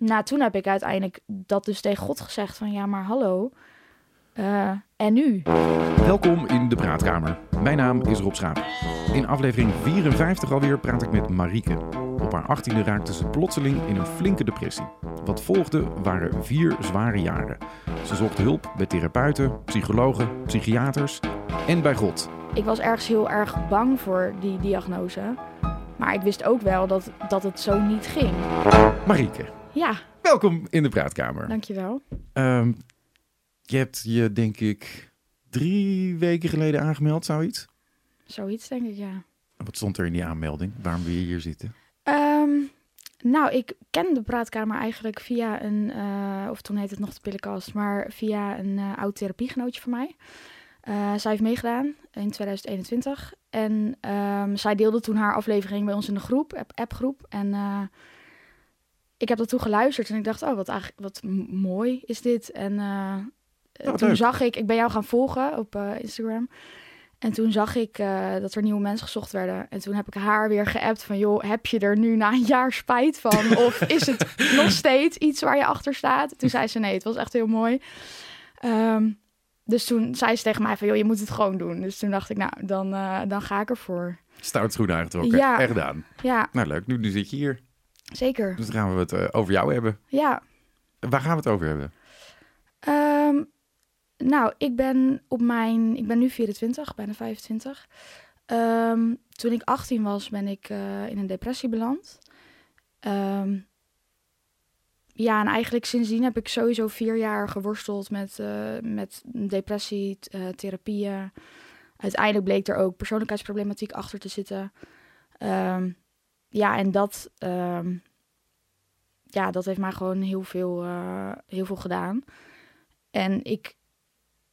nou, toen heb ik uiteindelijk dat dus tegen God gezegd van ja, maar hallo. eh, en nu? Welkom in de Praatkamer. Mijn naam is Rob Schaap. In aflevering 54 alweer praat ik met Marieke. Op haar 18e raakte ze plotseling in een flinke depressie. Wat volgde waren vier zware jaren. Ze zocht hulp bij therapeuten, psychologen, psychiaters en bij God. Ik was ergens heel erg bang voor die diagnose. Maar ik wist ook wel dat, dat het zo niet ging. Marieke, Ja, welkom in de Praatkamer. dankjewel. Ehm, je hebt je, denk ik, drie weken geleden aangemeld, zoiets. Zoiets denk ik, ja. Wat stond er in die aanmelding? Waarom wil je hier zitten? Ehm, nou, ik ken de praatkamer eigenlijk via een, eh, of toen heette het nog de pillenkast, maar via een eh, oud therapiegenootje van mij. Eh, zij heeft meegedaan in 2021 en ehm, zij deelde toen haar aflevering bij ons in de groep, app- appgroep. En ik heb dat toen geluisterd en ik dacht, oh, wat, eigenlijk, wat mooi is dit. En eh, wat toen leuk. zag ik, ik ben jou gaan volgen op eh, Instagram. En toen zag ik eh, dat er nieuwe mensen gezocht werden. En toen heb ik haar weer geappt van... joh, heb je er nu na een jaar spijt van? Of is het nog steeds iets waar je achter staat? Toen zei ze nee, het was echt heel mooi. Ehm, dus toen zei ze tegen mij van... joh, je moet het gewoon doen. Dus toen dacht ik, nou, dan, dan ga ik ervoor. Stout schoenen aangetrokken. Ja. Echt gedaan. Ja, Nou, leuk. Nu, nu zit je hier. Zeker. Dus dan gaan we het eh, over jou hebben. Ja. Waar gaan we het over hebben? Ehm, nou, ik ben op mijn... Ik ben nu 24, bijna 25. Ehm, toen ik 18 was, ben ik eh, in een depressie beland. Ehm, ja, en eigenlijk sindsdien heb ik sowieso vier jaar geworsteld met, eh, met depressie, therapieën. Uiteindelijk bleek er ook persoonlijkheidsproblematiek achter te zitten. Ehm, ja, en dat, ehm, ja, dat heeft mij gewoon heel veel, eh, heel veel gedaan. En ik,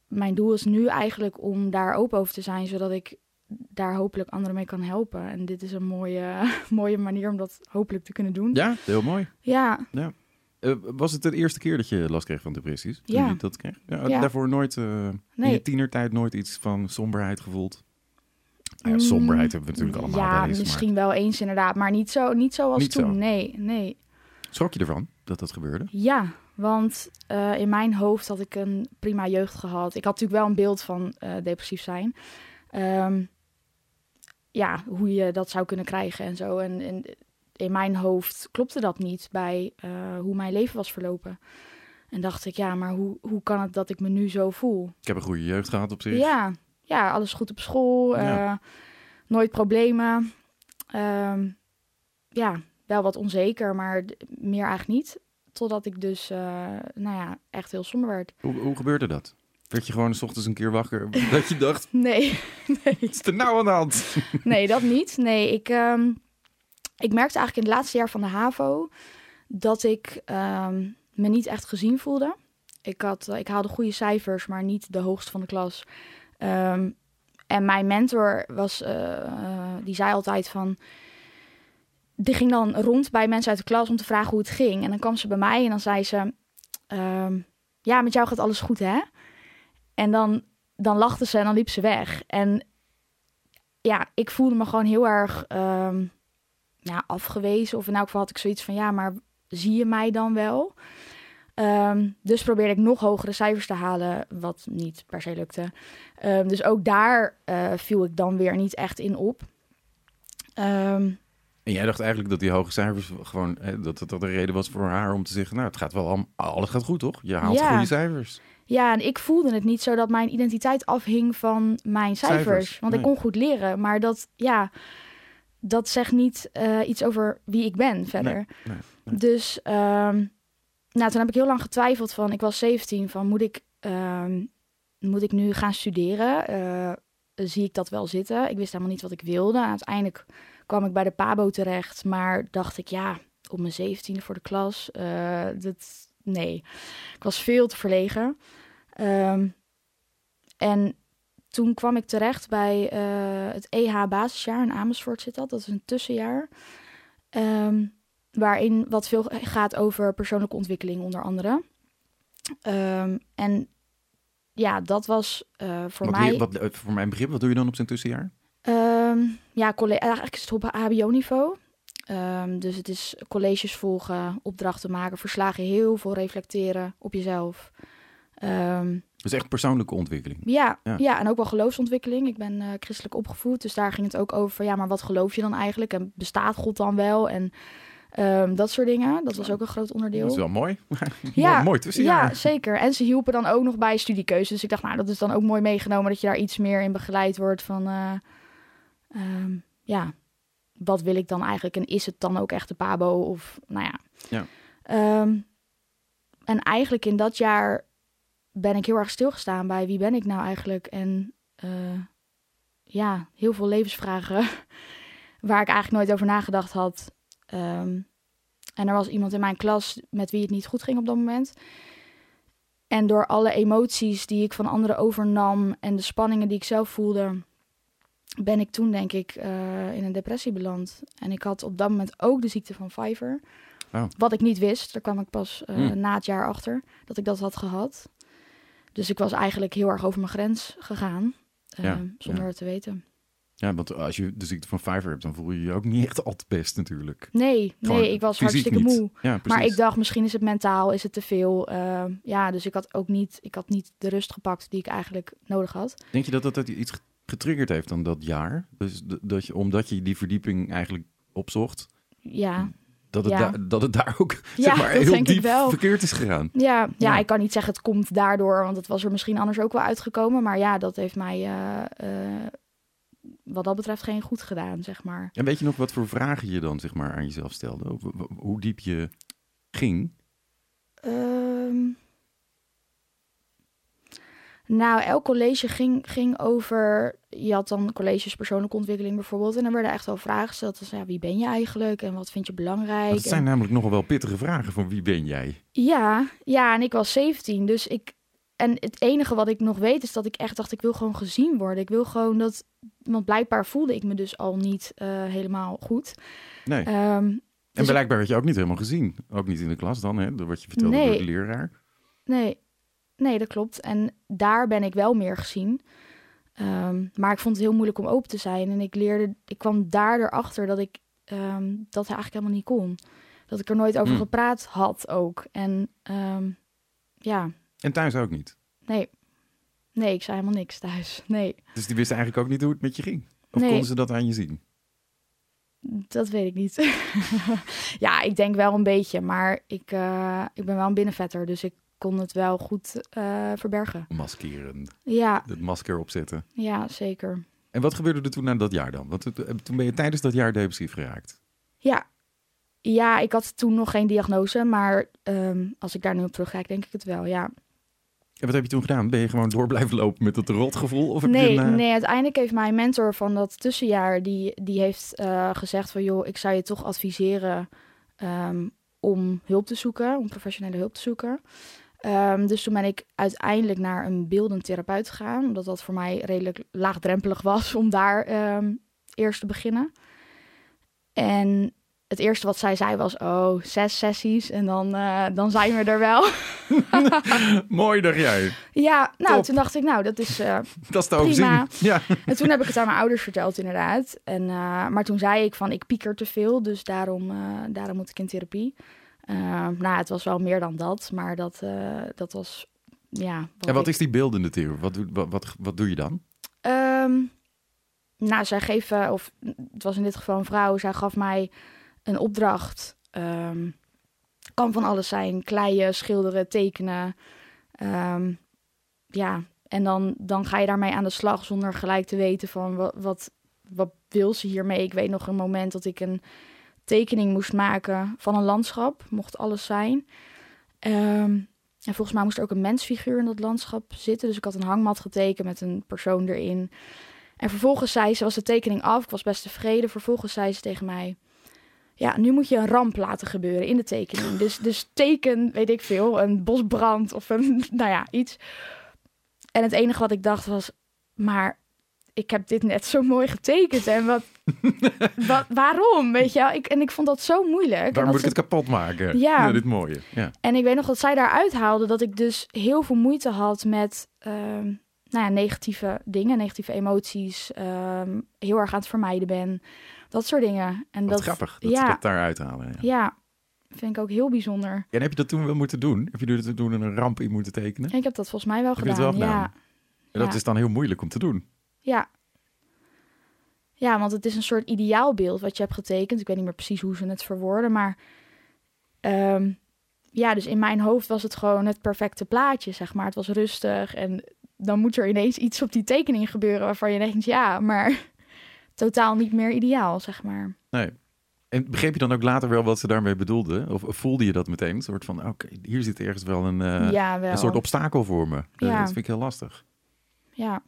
mijn doel is nu eigenlijk om daar open over te zijn, zodat ik daar hopelijk anderen mee kan helpen. En dit is een mooie, mooie manier om dat hopelijk te kunnen doen. Ja, heel mooi. Ja, Eh, was het de eerste keer dat je last kreeg van depressies? Toen Ja. je dat kreeg? Ja, Ja. Daarvoor nooit, in Nee. je tienertijd nooit iets van somberheid gevoeld? Nou ja, Mm, somberheid hebben we natuurlijk allemaal ja, eens. misschien wel eens inderdaad, maar niet zo, niet zoals Niet toen. zo. Nee, nee. Schrok je ervan dat dat gebeurde? Ja, want eh, in mijn hoofd had ik een prima jeugd gehad. Ik had natuurlijk wel een beeld van eh, depressief zijn. Ehm, ja, hoe je dat zou kunnen krijgen en zo. En, en in mijn hoofd klopte dat niet bij eh, hoe mijn leven was verlopen. En dacht ik, ja, maar hoe, hoe kan het dat ik me nu zo voel? Ik heb een goede jeugd gehad op zich. Ja, ja, alles goed op school. Ja. eh, nooit problemen. Ehm, ja, wel wat onzeker, maar meer eigenlijk niet. Totdat ik dus, eh, nou ja, echt heel somber werd. Hoe, hoe gebeurde dat? Werd je gewoon s ochtends een keer wakker dat je dacht, Nee, nee, wat is er nou aan de hand? nee dat niet. Nee, ik, ehm, ik merkte eigenlijk in het laatste jaar van de HAVO... dat ik ehm, me niet echt gezien voelde. Ik, had, eh, ik haalde goede cijfers, maar niet de hoogste van de klas. Ehm, en mijn mentor was, eh, eh, die zei altijd van... Die ging dan rond bij mensen uit de klas om te vragen hoe het ging. En dan kwam ze bij mij en dan zei ze... ehm, ja, met jou gaat alles goed, hè? En dan, dan lachte ze en dan liep ze weg. En ja, ik voelde me gewoon heel erg ehm, ja, afgewezen. Of in elk geval had ik zoiets van... Ja, maar zie je mij dan wel? Ehm, dus probeerde ik nog hogere cijfers te halen, wat niet per se lukte. Ehm, dus ook daar eh, viel ik dan weer niet echt in op. Ehm, En jij dacht eigenlijk dat die hoge cijfers gewoon, hè, dat dat de reden was voor haar om te zeggen, nou, het gaat wel, al- alles gaat goed, toch? Je haalt Ja. goede cijfers. ja, en ik voelde het niet zo dat mijn identiteit afhing van mijn cijfers. Cijfers, want ik kon goed leren, maar dat, ja, dat zegt niet eh, iets over wie ik ben verder. Nee, nee, nee. Dus nou, toen heb ik heel lang getwijfeld van, ik was 17, van moet ik, ehm, moet ik nu gaan studeren? Eh, zie ik dat wel zitten? Ik wist helemaal niet wat ik wilde. Uiteindelijk kwam ik bij de PABO terecht, maar dacht ik, ja, op mijn 17e voor de klas, eh, dat, nee. Ik was veel te verlegen. Ehm, en toen kwam ik terecht bij eh, het EH basisjaar in Amersfoort zit dat. Dat is een tussenjaar. Ehm, waarin wat veel gaat over persoonlijke ontwikkeling onder andere. Ehm, en ja, dat was eh, voor wat, mij... wat, eh, voor mijn begrip, wat doe je dan op zijn tussenjaar? Ehm, ja, eigenlijk is het op HBO-niveau. Ehm, dus het is colleges volgen, opdrachten maken, verslagen, heel veel reflecteren op jezelf. Ehm, Dus echt persoonlijke ontwikkeling. ja, Ja. ja. en ook wel geloofsontwikkeling. Ik ben eh, christelijk opgevoed, dus daar ging het ook over. Ja, maar wat geloof je dan eigenlijk? En bestaat God dan wel? En ehm, dat soort dingen. Dat was ook een groot onderdeel. Dat is wel mooi. Ja, mooi, mooi tussenjaar. Ja, zeker. En ze hielpen dan ook nog bij studiekeuze. Dus ik dacht, nou, dat is dan ook mooi meegenomen dat je daar iets meer in begeleid wordt van, eh, ehm, ja, wat wil ik dan eigenlijk en is het dan ook echt de Pabo of, nou ja. Ja. Ehm, en eigenlijk in dat jaar ben ik heel erg stilgestaan bij wie ben ik nou eigenlijk en eh, ja, heel veel levensvragen waar ik eigenlijk nooit over nagedacht had. Ehm, en er was iemand in mijn klas met wie het niet goed ging op dat moment. En door alle emoties die ik van anderen overnam en de spanningen die ik zelf voelde, ben ik toen denk ik eh, in een depressie beland. En ik had op dat moment ook de ziekte van Pfeiffer. Oh. Wat ik niet wist, daar kwam ik pas eh, Hmm. na het jaar achter dat ik dat had gehad. Dus ik was eigenlijk heel erg over mijn grens gegaan, eh, Ja, zonder ja. het te weten. Ja, want als je de ziekte van Fiverr hebt, dan voel je je ook niet echt al te best natuurlijk. Nee, Gewoon nee, ik was hartstikke niet. moe. Ja. Maar ik dacht, misschien is het mentaal, is het te veel. Eh, ja, dus ik had ook niet, ik had niet de rust gepakt die ik eigenlijk nodig had. Denk je dat dat dat iets getriggerd heeft dan dat jaar? Dus dat je, omdat je die verdieping eigenlijk opzocht, Ja, dat het, Ja. dat het daar ook Ja, zeg maar, heel diep verkeerd is gegaan? ja, ja, Ja. ik kan niet zeggen het komt daardoor, want het was er misschien anders ook wel uitgekomen. Maar ja, dat heeft mij eh, eh, wat dat betreft geen goed gedaan, zeg maar. En weet je nog wat voor vragen je dan zeg maar, aan jezelf stelde? Of, hoe diep je ging? Ehm, nou, elk college ging, ging over. Je had dan colleges persoonlijke ontwikkeling bijvoorbeeld. En dan werden echt wel vragen gesteld. als ja, wie ben je eigenlijk? En wat vind je belangrijk? Dat zijn En- namelijk nogal wel pittige vragen van wie ben jij? Ja, ja, en ik was 17. Dus ik. En het enige wat ik nog weet is dat ik echt dacht: ik wil gewoon gezien worden. Ik wil gewoon dat. Want blijkbaar voelde ik me dus al niet eh, helemaal goed. Nee. Ehm, en dus blijkbaar werd je ook niet helemaal gezien. Ook niet in de klas dan, hè? Door wat je vertelde Nee. door de leraar. Nee, nee, dat klopt. En daar ben ik wel meer gezien. Ehm, maar ik vond het heel moeilijk om open te zijn. En ik leerde, ik kwam daar erachter dat ik ehm, dat eigenlijk helemaal niet kon. Dat ik er nooit over Hmm. gepraat had ook. En ja, En thuis ook niet. nee. Nee, ik zei helemaal niks thuis. Nee, Dus die wisten eigenlijk ook niet hoe het met je ging. Of Nee. konden ze dat aan je zien? dat weet ik niet. ja, ik denk wel een beetje. Maar ik, eh, ik ben wel een binnenvetter. Dus ik kon het wel goed eh, verbergen. Maskeren, Ja, het masker opzetten. ja, zeker. En wat gebeurde er toen na dat jaar dan? Want eh, toen ben je tijdens dat jaar depressief geraakt. Ja. Ja, ik had toen nog geen diagnose, maar ehm, als ik daar nu op terugkijk, denk ik het wel, ja. En wat heb je toen gedaan? Ben je gewoon door blijven lopen met dat rotgevoel? Of heb Nee, je een, eh, nee, uiteindelijk heeft mijn mentor van dat tussenjaar, die, die heeft eh, gezegd van, joh, ik zou je toch adviseren ehm, om hulp te zoeken, om professionele hulp te zoeken. Ehm, dus toen ben ik uiteindelijk naar een beeldend therapeut gegaan, omdat dat voor mij redelijk laagdrempelig was om daar ehm, eerst te beginnen. En het eerste wat zij zei was, oh, zes sessies en dan, eh, dan zijn we er wel. Mooi, dacht jij. ja, nou, Top. toen dacht ik, nou, dat is... eh, Dat is te overzien. Prima. Ja. En toen heb ik het aan mijn ouders verteld, inderdaad. En, eh, maar toen zei ik van, ik pieker te veel, dus daarom, daarom moet ik in therapie. Nou, het was wel meer dan dat, maar dat, dat was, ja... En wat ik- is die beeldende theorie? Wat, doe- wat, wat, wat doe je dan? Ehm, nou, zij geven, of het was in dit geval een vrouw, zij gaf mij een opdracht. Ehm, kan van alles zijn, kleien, schilderen, tekenen. Ehm, ja, en dan, dan ga je daarmee aan de slag zonder gelijk te weten van wat, wat, wat wil ze hiermee. Ik weet nog een moment dat ik een tekening moest maken van een landschap, mocht alles zijn. Ehm, en volgens mij moest er ook een mensfiguur in dat landschap zitten. Dus ik had een hangmat getekend met een persoon erin. En vervolgens zei ze, was de tekening af, ik was best tevreden. Vervolgens zei ze tegen mij, ja, nu moet je een ramp laten gebeuren in de tekening. Dus, dus teken, weet ik veel, een bosbrand of een, nou ja, iets. En het enige wat ik dacht was, maar ik heb dit net zo mooi getekend. En wat, wat waarom, weet je wel? Ik, en ik vond dat zo moeilijk. En Waar dat moet ik het kapot maken? Ja. dit mooie. Ja. en ik weet nog dat zij daaruit haalde dat ik dus heel veel moeite had met ehm, nou ja, negatieve dingen, negatieve emoties. ehm, heel erg aan het vermijden ben. Dat soort dingen. En Wat dat, grappig dat ja. ze dat daar uithalen. Ja. Ja, vind ik ook heel bijzonder. En heb je dat toen wel moeten doen? Heb je er toen een ramp in moeten tekenen? Ik heb dat volgens mij wel Heb je het gedaan. wel gedaan? Ja, En dat is dan heel moeilijk om te doen. ja. Ja, want het is een soort ideaalbeeld wat je hebt getekend. Ik weet niet meer precies hoe ze het verwoorden, maar... ehm, ja, dus in mijn hoofd was het gewoon het perfecte plaatje, zeg maar. Het was rustig en dan moet er ineens iets op die tekening gebeuren... waarvan je denkt, ja, maar totaal niet meer ideaal, zeg maar. Nee. En begreep je dan ook later wel wat ze daarmee bedoelden? Of voelde je dat meteen? Een soort van, oké, hier zit ergens wel een, eh, ja, wel. een soort obstakel voor me. Eh, Ja. Dat vind ik heel lastig. Ja.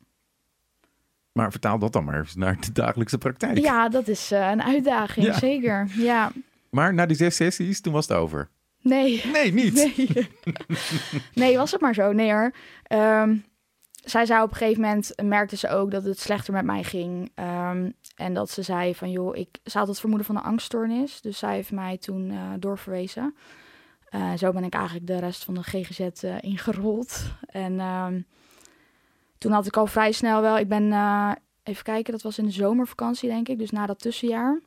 Maar vertaal dat dan maar eens naar de dagelijkse praktijk. ja, dat is eh, een uitdaging, Ja. zeker. Ja, Maar na die zes sessies, toen was het over. nee. Nee, niet. Nee. nee, was het maar zo. Nee hoor. Ehm, zij zei op een gegeven moment, merkte ze ook dat het slechter met mij ging. Ehm, en dat ze zei van, joh, ik, ze had het vermoeden van een angststoornis. Dus zij heeft mij toen eh, doorverwezen. Eh, zo ben ik eigenlijk de rest van de GGZ eh, ingerold. En ehm, toen had ik al vrij snel wel, ik ben, even kijken, dat was in de zomervakantie denk ik. Dus na dat tussenjaar.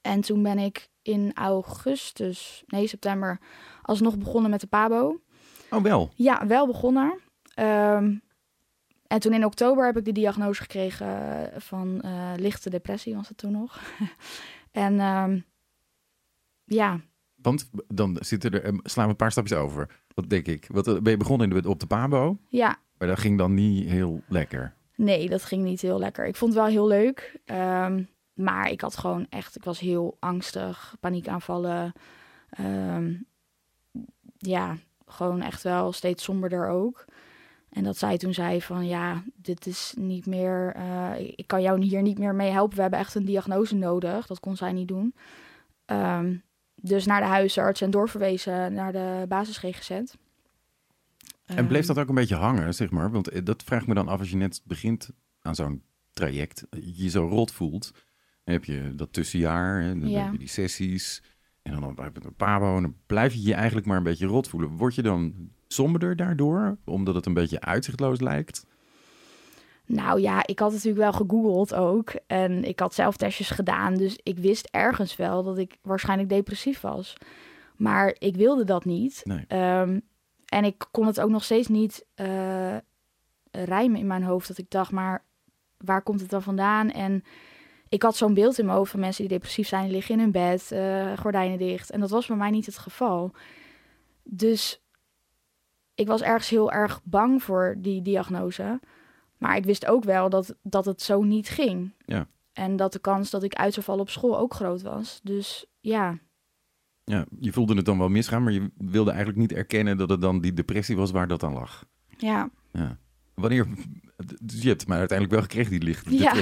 En toen ben ik in augustus, nee september, alsnog begonnen met de PABO. Oh, wel. Ja, wel begonnen. Ehm, en toen in oktober heb ik de diagnose gekregen eh, van eh, lichte depressie, was het toen nog. en ehm, ja, Want dan zitten er, eh, slaan we een paar stapjes over. Wat denk ik? Wat, ben je begonnen in de, op de Pabo? ja, Maar dat ging dan niet heel lekker. nee, dat ging niet heel lekker. Ik vond het wel heel leuk. ehm, maar ik had gewoon echt, ik was heel angstig, paniekaanvallen. Ehm, ja, gewoon echt wel steeds somberder ook. En dat zij toen zei van ja, dit is niet meer, eh, ik kan jou hier niet meer mee helpen. We hebben echt een diagnose nodig. Dat kon zij niet doen. Ehm, dus naar de huisarts en doorverwezen naar de basis GGZ. En bleef Ehm, dat ook een beetje hangen, zeg maar? Want eh, dat vraagt me dan af als je net begint aan zo'n traject. Je je zo rot voelt. Dan heb je dat tussenjaar, hè, dan Ja. heb je die sessies. En dan je een pabo. En dan blijf je je eigenlijk maar een beetje rot voelen. Word je dan somberder daardoor? Omdat het een beetje uitzichtloos lijkt? Nou ja, ik had natuurlijk wel gegoogeld ook. En ik had zelf testjes gedaan. Dus ik wist ergens wel dat ik waarschijnlijk depressief was. Maar ik wilde dat niet. Nee. Ehm, en ik kon het ook nog steeds niet eh, rijmen in mijn hoofd. Dat ik dacht, maar waar komt het dan vandaan? En ik had zo'n beeld in mijn hoofd van mensen die depressief zijn, liggen in hun bed, eh, gordijnen dicht. En dat was bij mij niet het geval. Dus ik was ergens heel erg bang voor die diagnose. Maar ik wist ook wel dat, dat het zo niet ging. Ja. En dat de kans dat ik uit zou vallen op school ook groot was. Dus ja, Ja, je voelde het dan wel misgaan, maar je wilde eigenlijk niet erkennen dat het dan die depressie was waar dat aan lag. ja. Ja. Wanneer, dus je hebt maar uiteindelijk wel gekregen die lichte Ja.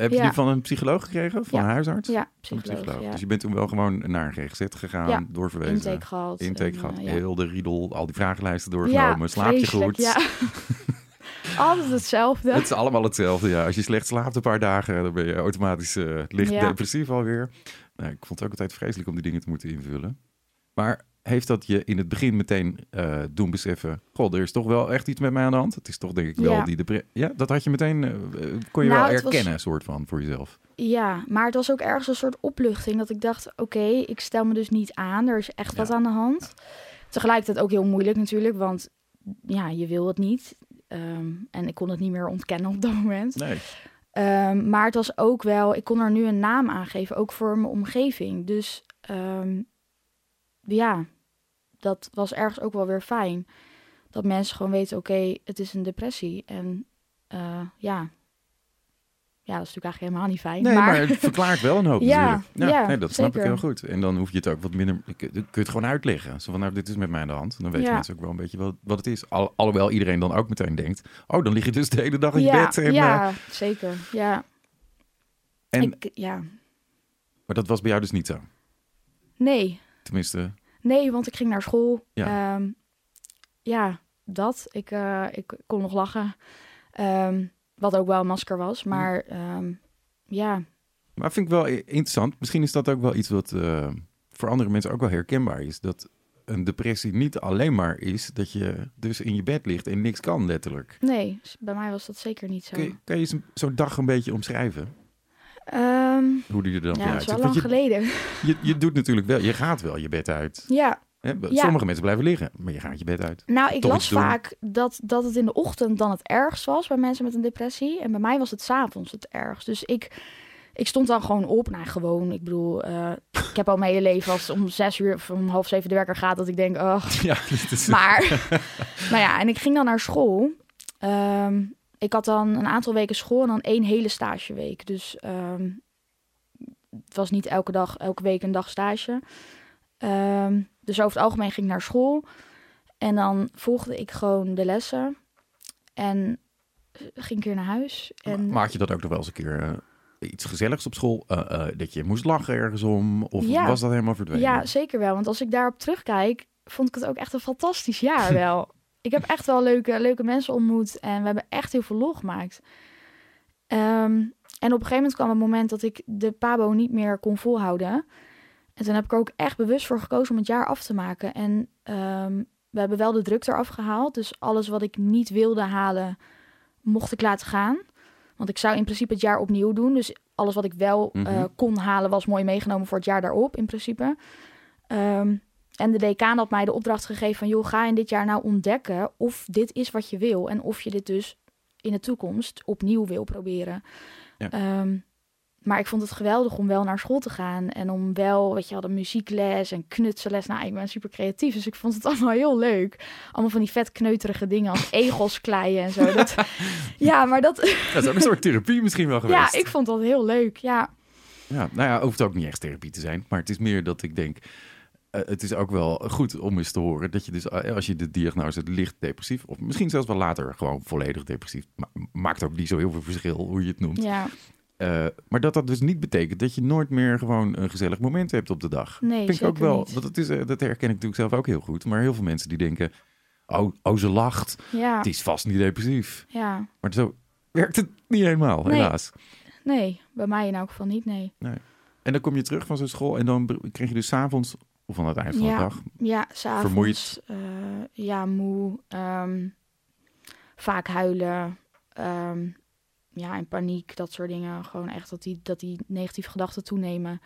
Heb je Ja. die van een psycholoog gekregen? Van Ja. een huisarts? Ja, psycholoog. Ja. Dus je bent toen wel gewoon naar een GGZ gegaan, doorverwezen. Intake gehad. Intake gehad, eh, ja. heel de riedel, al die vragenlijsten doorgenomen. Slaap je goed? Ja. Altijd hetzelfde. Het is allemaal hetzelfde, ja. Als je slecht slaapt een paar dagen, dan ben je automatisch eh, licht depressief alweer. Nou, ik vond het ook altijd vreselijk om die dingen te moeten invullen. Maar heeft dat je in het begin meteen eh, doen beseffen... Goh, er is toch wel echt iets met mij aan de hand. Het is toch denk ik wel Ja. die depressie. Ja, dat had je meteen... eh, eh, kon je Nou, wel het was- soort van, voor jezelf. Ja, maar het was ook ergens een soort opluchting. Dat ik dacht, oké, ik stel me dus niet aan. Er is echt Ja. wat aan de hand. Tegelijkertijd ook heel moeilijk natuurlijk. Want ja, je wil het niet. Ehm, en ik kon het niet meer ontkennen op dat moment. Nee. Ehm, maar het was ook wel, ik kon er nu een naam aan geven, ook voor mijn omgeving. Dus ehm, ja, dat was ergens ook wel weer fijn. Dat mensen gewoon weten, oké, het is een depressie. En eh, ja. ja, dat is natuurlijk eigenlijk helemaal niet fijn. Nee, maar, maar, het verklaart wel een hoop Ja, natuurlijk. ja, nee, dat snap ik heel goed. En dan hoef je het ook wat minder... Kun je het gewoon uitleggen. Zo van, nou, dit is met mij aan de hand. Dan weten Ja. mensen ook wel een beetje wat, wat het is. Al, alhoewel iedereen dan ook meteen denkt... Oh, dan lig je dus de hele dag in je bed. En, eh, ja, zeker. Ja. en, Ik, ja. maar dat was bij jou dus niet zo. Nee, Tenminste, nee, want ik ging naar school. Ja. Ja, ja dat. Ik, eh, ik kon nog lachen. Ehm, wat ook wel een masker was. Maar ehm, ja, maar vind ik wel interessant. Misschien is dat ook wel iets wat eh, voor andere mensen ook wel herkenbaar is. Dat een depressie niet alleen maar is dat je dus in je bed ligt en niks kan, letterlijk. nee, bij mij was dat zeker niet zo. Kun je, kan je zo'n dag een beetje omschrijven? Ehm, Hoe doe je er dan ja, weer dat is uit? wel lang je, geleden. je, je doet natuurlijk wel, je gaat wel je bed uit. Ja, Hè? Ja. Sommige mensen blijven liggen, maar je gaat je bed uit. nou, ik Toch las vaak dat, dat het in de ochtend dan het ergst was bij mensen met een depressie. En bij mij was het s'avonds het ergst. Dus ik, ik stond dan gewoon op. Nou, gewoon, ik bedoel, eh, ik heb al mijn hele leven als om zes uur of om half zeven de werker gaat, dat ik denk, oh, Ja, is, Maar, nou ja, en ik ging dan naar school. Ehm, ik had dan een aantal weken school en dan één hele stageweek. Dus ehm, het was niet elke dag, elke week een dag stage. Ehm, dus over het algemeen ging ik naar school. En dan volgde ik gewoon de lessen. En ging ik weer naar huis. En had je dat ook nog wel eens een keer eh, iets gezelligs op school? Eh, eh, dat je moest lachen ergens om? Of Ja. was dat helemaal verdwenen? Ja, zeker wel. Want als ik daarop terugkijk, vond ik het ook echt een fantastisch jaar wel. Ik heb echt wel leuke, leuke mensen ontmoet en we hebben echt heel veel lol gemaakt. Ehm, en op een gegeven moment kwam het moment dat ik de Pabo niet meer kon volhouden. En toen heb ik er ook echt bewust voor gekozen om het jaar af te maken. En ehm, we hebben wel de druk eraf gehaald. Dus alles wat ik niet wilde halen, mocht ik laten gaan. Want ik zou in principe het jaar opnieuw doen. Dus alles wat ik wel eh, Mhm. kon halen, was mooi meegenomen voor het jaar daarop, in principe. Ehm, en de decaan had mij de opdracht gegeven van... joh, ga in dit jaar nou ontdekken of dit is wat je wil... en of je dit dus in de toekomst opnieuw wil proberen. Ja. Ehm, maar ik vond het geweldig om wel naar school te gaan... en om wel, weet je, hadden muziekles en knutselles. Nou, ik ben super creatief, dus ik vond het allemaal heel leuk. Allemaal van die vet kneuterige dingen als egels kleien en zo. Dat, ja, maar dat... Dat is ook een soort therapie misschien wel geweest. Ja, ik vond dat heel leuk, ja. Ja, nou ja, hoeft ook niet echt therapie te zijn. Maar het is meer dat ik denk... eh, het is ook wel goed om eens te horen dat je dus, eh, als je de diagnose licht depressief, of misschien zelfs wel later gewoon volledig depressief, ma- maakt ook niet zo heel veel verschil hoe je het noemt. Ja, Eh, maar dat dat dus niet betekent dat je nooit meer gewoon een gezellig moment hebt op de dag. nee, vind ik ook wel, niet. want dat, is, dat herken ik natuurlijk zelf ook heel goed. Maar heel veel mensen die denken, oh, oh ze lacht, Ja, het is vast niet depressief. ja. Maar zo werkt het niet helemaal, Nee. helaas. Nee, bij mij in elk geval niet, nee. En dan kom je terug van zo'n school en dan kreeg je dus 's avonds of aan het eind van Ja. de dag. Ja, s'avonds. Vermoeid? eh, ja, moe. ehm, vaak huilen. ehm, ja, in paniek, dat soort dingen. Gewoon echt dat die, dat die negatieve gedachten toenemen.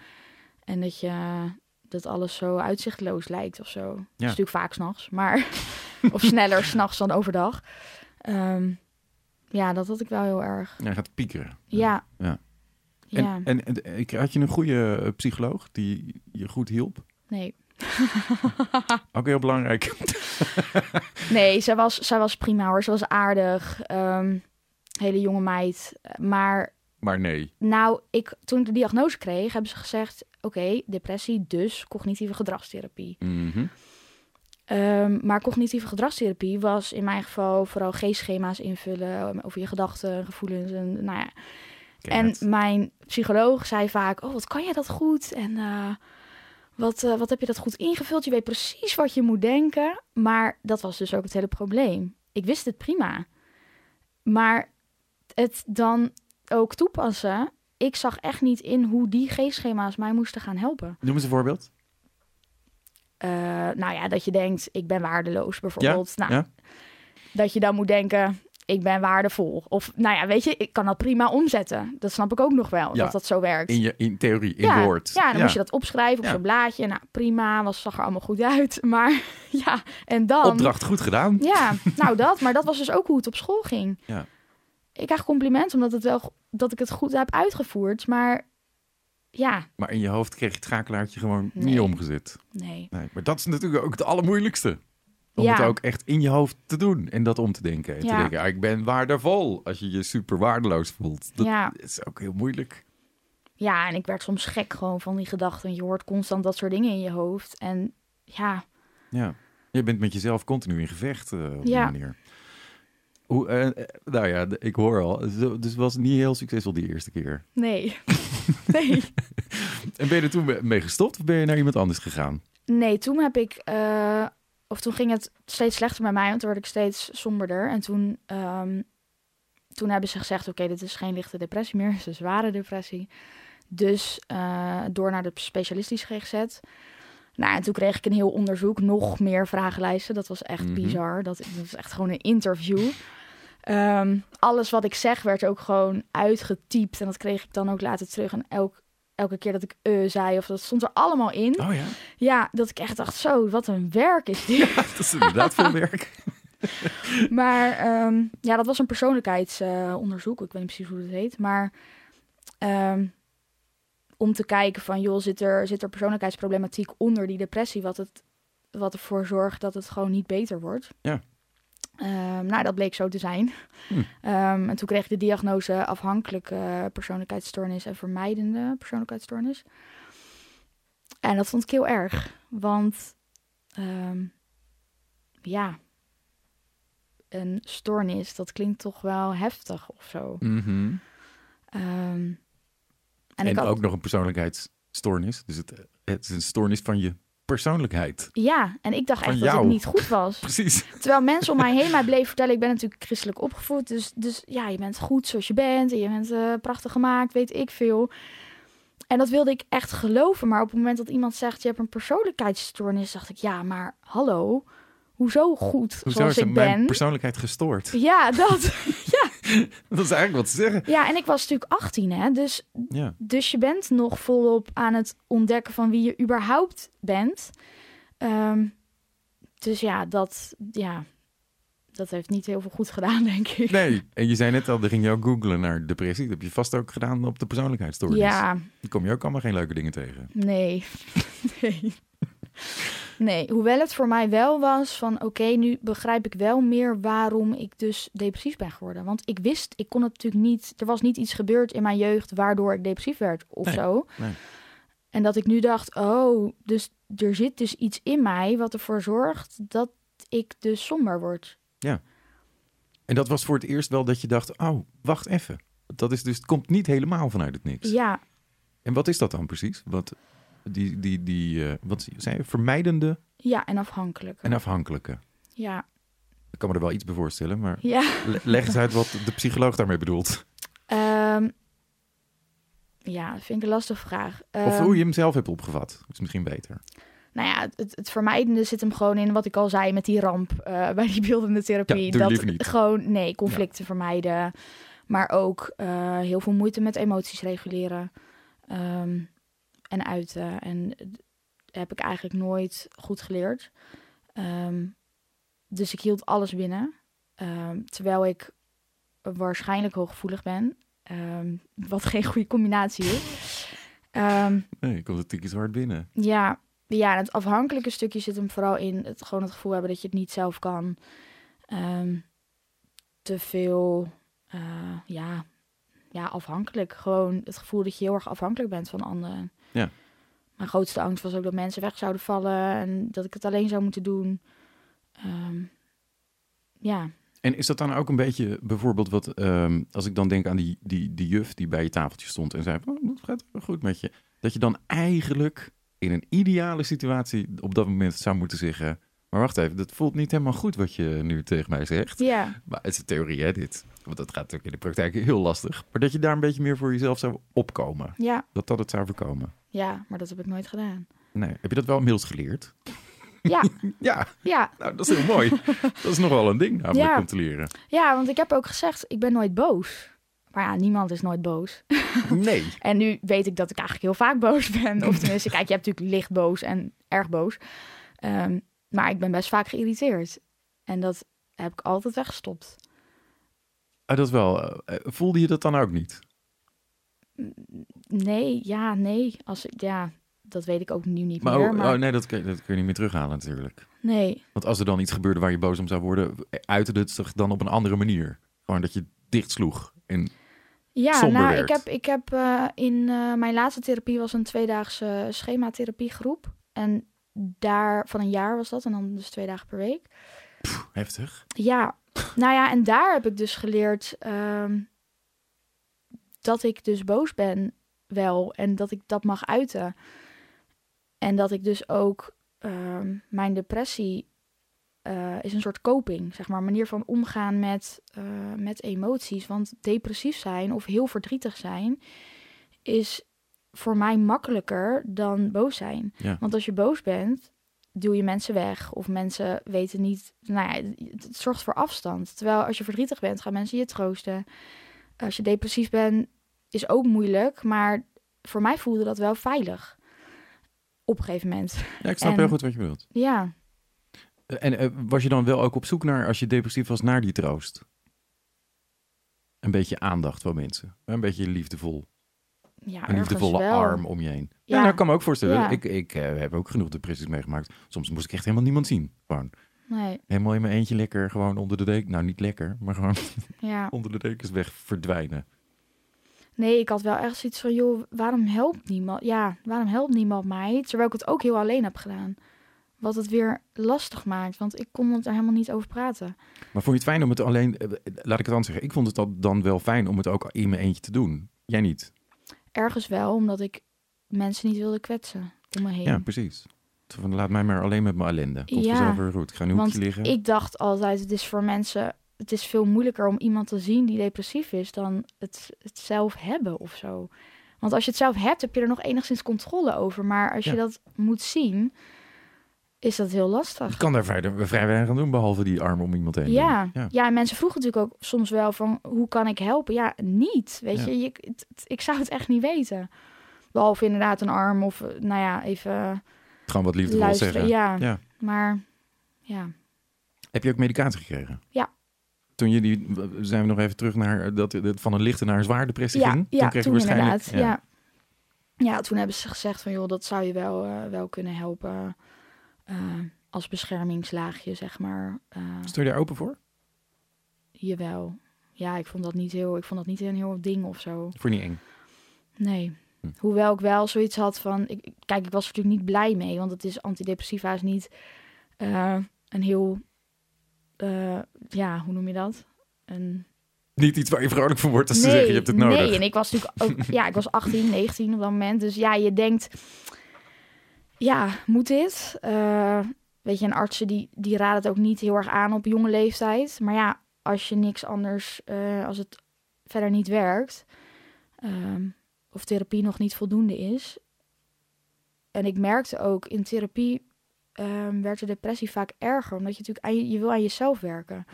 En dat je dat alles zo uitzichtloos lijkt of zo. Dat is natuurlijk vaak s'nachts, maar... of sneller s'nachts dan overdag. Ehm, ja, dat had ik wel heel erg. Ja, gaat piekeren. Ja. Ja. Ja, En, en, en ik- had je een goede eh, psycholoog die je goed hielp? Nee. Ook heel belangrijk. Nee, zij was, zij was prima hoor. Ze was aardig. ehm, hele jonge meid. Maar Maar nee. nou, ik, toen ik de diagnose kreeg, hebben ze gezegd... Oké, depressie, dus cognitieve gedragstherapie. Mhm. Ehm, maar cognitieve gedragstherapie was in mijn geval vooral G-schema's invullen... over je gedachten, gevoelens en nou ja. En mijn psycholoog zei vaak: Oh, wat kan jij dat goed? En eh, wat, eh, wat heb je dat goed ingevuld? Je weet precies wat je moet denken. Maar dat was dus ook het hele probleem. Ik wist het prima. Maar het dan ook toepassen. Ik zag echt niet in hoe die G-schema's mij moesten gaan helpen. Noem eens een voorbeeld. Eh, nou ja, dat je denkt: Ik ben waardeloos bijvoorbeeld. nou, ja? Dat je dan moet denken. Ik ben waardevol. Of nou ja, weet je, ik kan dat prima omzetten. Dat snap ik ook nog wel, Ja. dat dat zo werkt. In, je, in theorie, in ja, woord. Ja, dan moest je dat opschrijven op zo'n blaadje. Nou, prima, was, zag er allemaal goed uit. Maar ja, en dan... Opdracht goed gedaan. Ja, nou dat. Maar dat was dus ook hoe het op school ging. Ja. Ik krijg complimenten omdat het wel, dat ik het goed heb uitgevoerd. Maar ja, Maar in je hoofd kreeg je het schakelaartje gewoon niet omgezet. nee. Nee, maar dat is natuurlijk ook het allermoeilijkste. Om Ja. het ook echt in je hoofd te doen en dat om te denken. En te Ja. denken, ah, ik ben waardevol als je je super waardeloos voelt. Dat Ja. is ook heel moeilijk. Ja, en ik werd soms gek gewoon van die gedachten. Je hoort constant dat soort dingen in je hoofd. En ja, Ja, je bent met jezelf continu in gevecht eh, op die manier. Hoe, eh, eh, nou ja, ik hoor al. Dus was niet heel succesvol die eerste keer. nee. nee. En ben je er toen mee- gestopt of ben je naar iemand anders gegaan? Nee, toen heb ik... of toen ging het steeds slechter met mij. Want toen werd ik steeds somberder. En toen, ehm, toen hebben ze gezegd... Oké, dit is geen lichte depressie meer. Het is een zware depressie. Dus eh, door naar de specialist die is gezet. Nou, en toen kreeg ik een heel onderzoek. Nog meer vragenlijsten. Dat was echt Mhm. bizar. Dat, dat was echt gewoon een interview. Ehm, alles wat ik zeg werd ook gewoon uitgetypt. En dat kreeg ik dan ook later terug. En elk, elke keer dat ik uh zei, of dat stond er allemaal in. Oh ja? Ja, dat ik echt dacht, zo, wat een werk is dit. dat is inderdaad veel werk. maar ehm, ja, dat was een persoonlijkheidsonderzoek. ik weet niet precies hoe het heet. Maar ehm, om te kijken van, joh, zit er, zit er persoonlijkheidsproblematiek onder die depressie, wat, het, wat ervoor zorgt dat het gewoon niet beter wordt. Ja. Um, nou, dat bleek zo te zijn. Hm. en toen kreeg ik de diagnose afhankelijke persoonlijkheidsstoornis en vermijdende persoonlijkheidsstoornis. En dat vond ik heel erg, want ja, een stoornis, dat klinkt toch wel heftig of zo. Mm en, en ook nog een persoonlijkheidsstoornis. Dus het, het is een stoornis van je persoonlijkheid. Ja, en ik dacht echt dat het niet goed was. Precies. Terwijl mensen om mij heen mij bleven vertellen, ik ben natuurlijk christelijk opgevoed, dus, dus ja, je bent goed zoals je bent en je bent uh, prachtig gemaakt, weet ik veel. En dat wilde ik echt geloven, maar op het moment dat iemand zegt, je hebt een persoonlijkheidsstoornis, dacht ik, ja, maar hallo, hoezo goed hoezo zoals ik ben. mijn persoonlijkheid gestoord? Ja, dat. ja. dat is eigenlijk wat te zeggen. Ja, en ik was natuurlijk 18, hè. Dus, ja. dus je bent nog volop aan het ontdekken van wie je überhaupt bent. Ehm, dus ja, dat, ja, dat heeft niet heel veel goed gedaan, denk ik. Nee, en je zei net al, er ging je ook googlen naar depressie. Dat heb je vast ook gedaan op de persoonlijkheidsstoornis. Ja. Dan kom je ook allemaal geen leuke dingen tegen. Nee, nee. Nee, hoewel het voor mij wel was van oké, nu begrijp ik wel meer waarom ik dus depressief ben geworden. Want ik wist, ik kon het natuurlijk niet, er was niet iets gebeurd in mijn jeugd waardoor ik depressief werd of zo. Nee. En dat ik nu dacht, oh, dus er zit dus iets in mij wat ervoor zorgt dat ik dus somber word. Ja. En dat was voor het eerst wel dat je dacht, oh, wacht even. Dat is dus, het komt niet helemaal vanuit het niks. Ja. En wat is dat dan precies? Wat, die, die, die uh, wat zei je, vermijdende? Ja, en afhankelijke. En afhankelijke. Ja. Ik kan me er wel iets bij voorstellen, maar ja. leg eens uit wat de psycholoog daarmee bedoelt. Um, ja, dat vind ik een lastige vraag. Um, of hoe je hem zelf hebt opgevat, is misschien beter. Nou ja, het, het, vermijdende zit hem gewoon in wat ik al zei met die ramp uh, bij die beeldende therapie. Ja, dat niet. gewoon, nee, conflicten ja. vermijden. Maar ook uh, heel veel moeite met emoties reguleren. Um, en uiten. En heb ik eigenlijk nooit goed geleerd. Um, dus ik hield alles binnen. Um, terwijl ik waarschijnlijk hooggevoelig ben. Um, wat geen goede combinatie is. nee, ik kom het tikjes hard binnen. Ja, ja, het afhankelijke stukje zit hem vooral in het gewoon het gevoel hebben dat je het niet zelf kan. te veel, uh, ja, ja, afhankelijk. Gewoon het gevoel dat je heel erg afhankelijk bent van anderen. Ja. Mijn grootste angst was ook dat mensen weg zouden vallen en dat ik het alleen zou moeten doen. Um, ja. En is dat dan ook een beetje bijvoorbeeld wat, um, als ik dan denk aan die, die, die juf die bij je tafeltje stond en zei: oh, Het gaat goed met je. Dat je dan eigenlijk in een ideale situatie op dat moment zou moeten zeggen: Maar wacht even, dat voelt niet helemaal goed wat je nu tegen mij zegt. Ja. Maar het is een theorie, hè, dit. Want dat gaat natuurlijk in de praktijk heel lastig. Maar dat je daar een beetje meer voor jezelf zou opkomen. Ja. Dat dat het zou voorkomen. Ja, maar dat heb ik nooit gedaan. Nee. Heb je dat wel inmiddels geleerd? Ja. ja. Ja. Nou, dat is heel mooi. dat is nog wel een ding namelijk ja. om te leren. Ja, want ik heb ook gezegd, ik ben nooit boos. Maar ja, niemand is nooit boos. Nee. en nu weet ik dat ik eigenlijk heel vaak boos ben. Of tenminste, kijk, je hebt natuurlijk licht boos en erg boos. Um, maar ik ben best vaak geïrriteerd. En dat heb ik altijd weggestopt. Ah, dat wel. Uh, voelde je dat dan ook niet? Nee, ja, nee. Als, ja, dat weet ik ook nu niet maar, meer. Oh, maar... oh, nee, dat kun, je, dat kun je niet meer terughalen natuurlijk. Nee. Want als er dan iets gebeurde waar je boos om zou worden, uitte het zich dan op een andere manier. Gewoon dat je dicht sloeg en ja, nou, werd. ik heb, ik heb uh, in uh, mijn laatste therapie was een tweedaagse schematherapiegroep. En daar van een jaar was dat en dan dus twee dagen per week. Pff, heftig. Ja, nou ja, en daar heb ik dus geleerd um, dat ik dus boos ben wel en dat ik dat mag uiten. En dat ik dus ook um, mijn depressie uh, is een soort coping, zeg maar, manier van omgaan met, uh, met emoties. Want depressief zijn of heel verdrietig zijn is voor mij makkelijker dan boos zijn. Ja. Want als je boos bent, duw je mensen weg. Of mensen weten niet. Nou ja, het zorgt voor afstand. Terwijl als je verdrietig bent, gaan mensen je troosten. Als je depressief bent, is ook moeilijk. Maar voor mij voelde dat wel veilig. Op een gegeven moment. Ja, ik snap En- heel goed wat je bedoelt. Ja, En eh, was je dan wel ook op zoek naar, als je depressief was, naar die troost? Een beetje aandacht van mensen. Een beetje liefdevol. Ja Een liefdevolle wel. arm om je heen. Ja, Ja. nou, ik kan me ook voorstellen. Ja. Ik, ik eh, heb ook genoeg depressies meegemaakt. Soms moest ik echt helemaal niemand zien. Gewoon Nee, helemaal in mijn eentje lekker, gewoon onder de deken. Nou, niet lekker, maar gewoon ja. onder de dekens weg verdwijnen. Nee, ik had wel echt zoiets van, joh, waarom helpt niemand? Ja, waarom helpt niemand mij? Terwijl ik het ook heel alleen heb gedaan. Wat het weer lastig maakt, want ik kon er helemaal niet over praten. Maar vond je het fijn om het alleen, eh, laat ik het dan zeggen, ik vond het dan wel fijn om het ook in mijn eentje te doen. Jij niet? Ergens wel, omdat ik mensen niet wilde kwetsen om me heen. Ja, precies. Van, laat mij maar alleen met mijn ellende. Komt Ja. weer goed. Ik ga nu hoekje liggen. Ik dacht altijd, het is voor mensen, het is veel moeilijker om iemand te zien die depressief is dan het, het zelf hebben of zo. Want als je het zelf hebt, heb je er nog enigszins controle over. Maar als je dat moet zien, is dat heel Je lastig. kan daar vrij, vrij weinig aan doen, behalve die arm om iemand heen. Ja. ja. Ja, en mensen vroegen natuurlijk ook soms wel van, hoe kan ik helpen? Ja, niet. Weet Ja. je, je ik zou het echt niet weten. Behalve inderdaad een arm of, nou ja, even Gewoon wat liefdevol luisteren. zeggen. Ja. Ja. maar ja. Heb je ook medicatie gekregen? Ja. Toen je die, zijn we nog even terug naar dat van een lichte naar een zwaar depressie Ja, ging. ja toen kreeg je toen waarschijnlijk. inderdaad. Ja. Ja. toen hebben ze gezegd van joh, dat zou je wel, eh, wel kunnen helpen eh, als beschermingslaagje, zeg maar. Eh Stel je daar open voor? jawel. Ja, ik vond dat niet heel, ik vond dat niet een heel ding of zo. Voor niet eng. Nee. Hm. Hoewel ik wel zoiets had van, ik, kijk, ik was er natuurlijk niet blij mee, want het is antidepressiva is niet eh, een heel, eh, ja, hoe noem je dat? Een Niet iets waar je vrolijk van wordt als ze zeggen je hebt het nodig. Nee, en ik was natuurlijk ook, ja, ik was 18, 19 op dat moment. Dus ja, je denkt, ja, moet dit? Eh, weet je, en artsen die, die raden het ook niet heel erg aan op jonge leeftijd. Maar ja, als je niks anders, eh, als het verder niet werkt, ehm, of therapie nog niet voldoende is. En ik merkte ook in therapie ehm, werd de depressie vaak erger, omdat je natuurlijk aan je, je wil aan jezelf werken.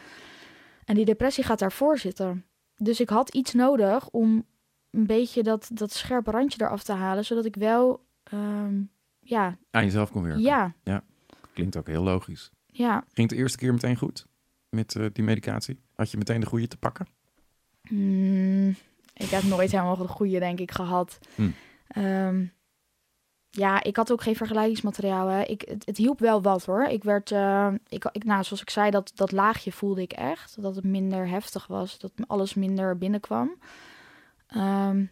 En die depressie gaat daarvoor zitten. Dus ik had iets nodig om een beetje dat, dat scherpe randje eraf te halen, zodat ik wel, ehm, ja, Aan jezelf kon werken. ja, Klinkt ook heel logisch. ja. Ging het de eerste keer meteen goed met eh, die medicatie? Had je meteen de goede te pakken? Mm, ik heb nooit helemaal de goede, denk ik, gehad. Hm. Ehm, ja, ik had ook geen vergelijkingsmateriaal. Hè. Ik, het, het hielp wel wat hoor. Ik werd, eh, ik, ik, nou, zoals ik zei, dat, dat laagje voelde ik echt. Dat het minder heftig was. Dat alles minder binnenkwam. Ehm,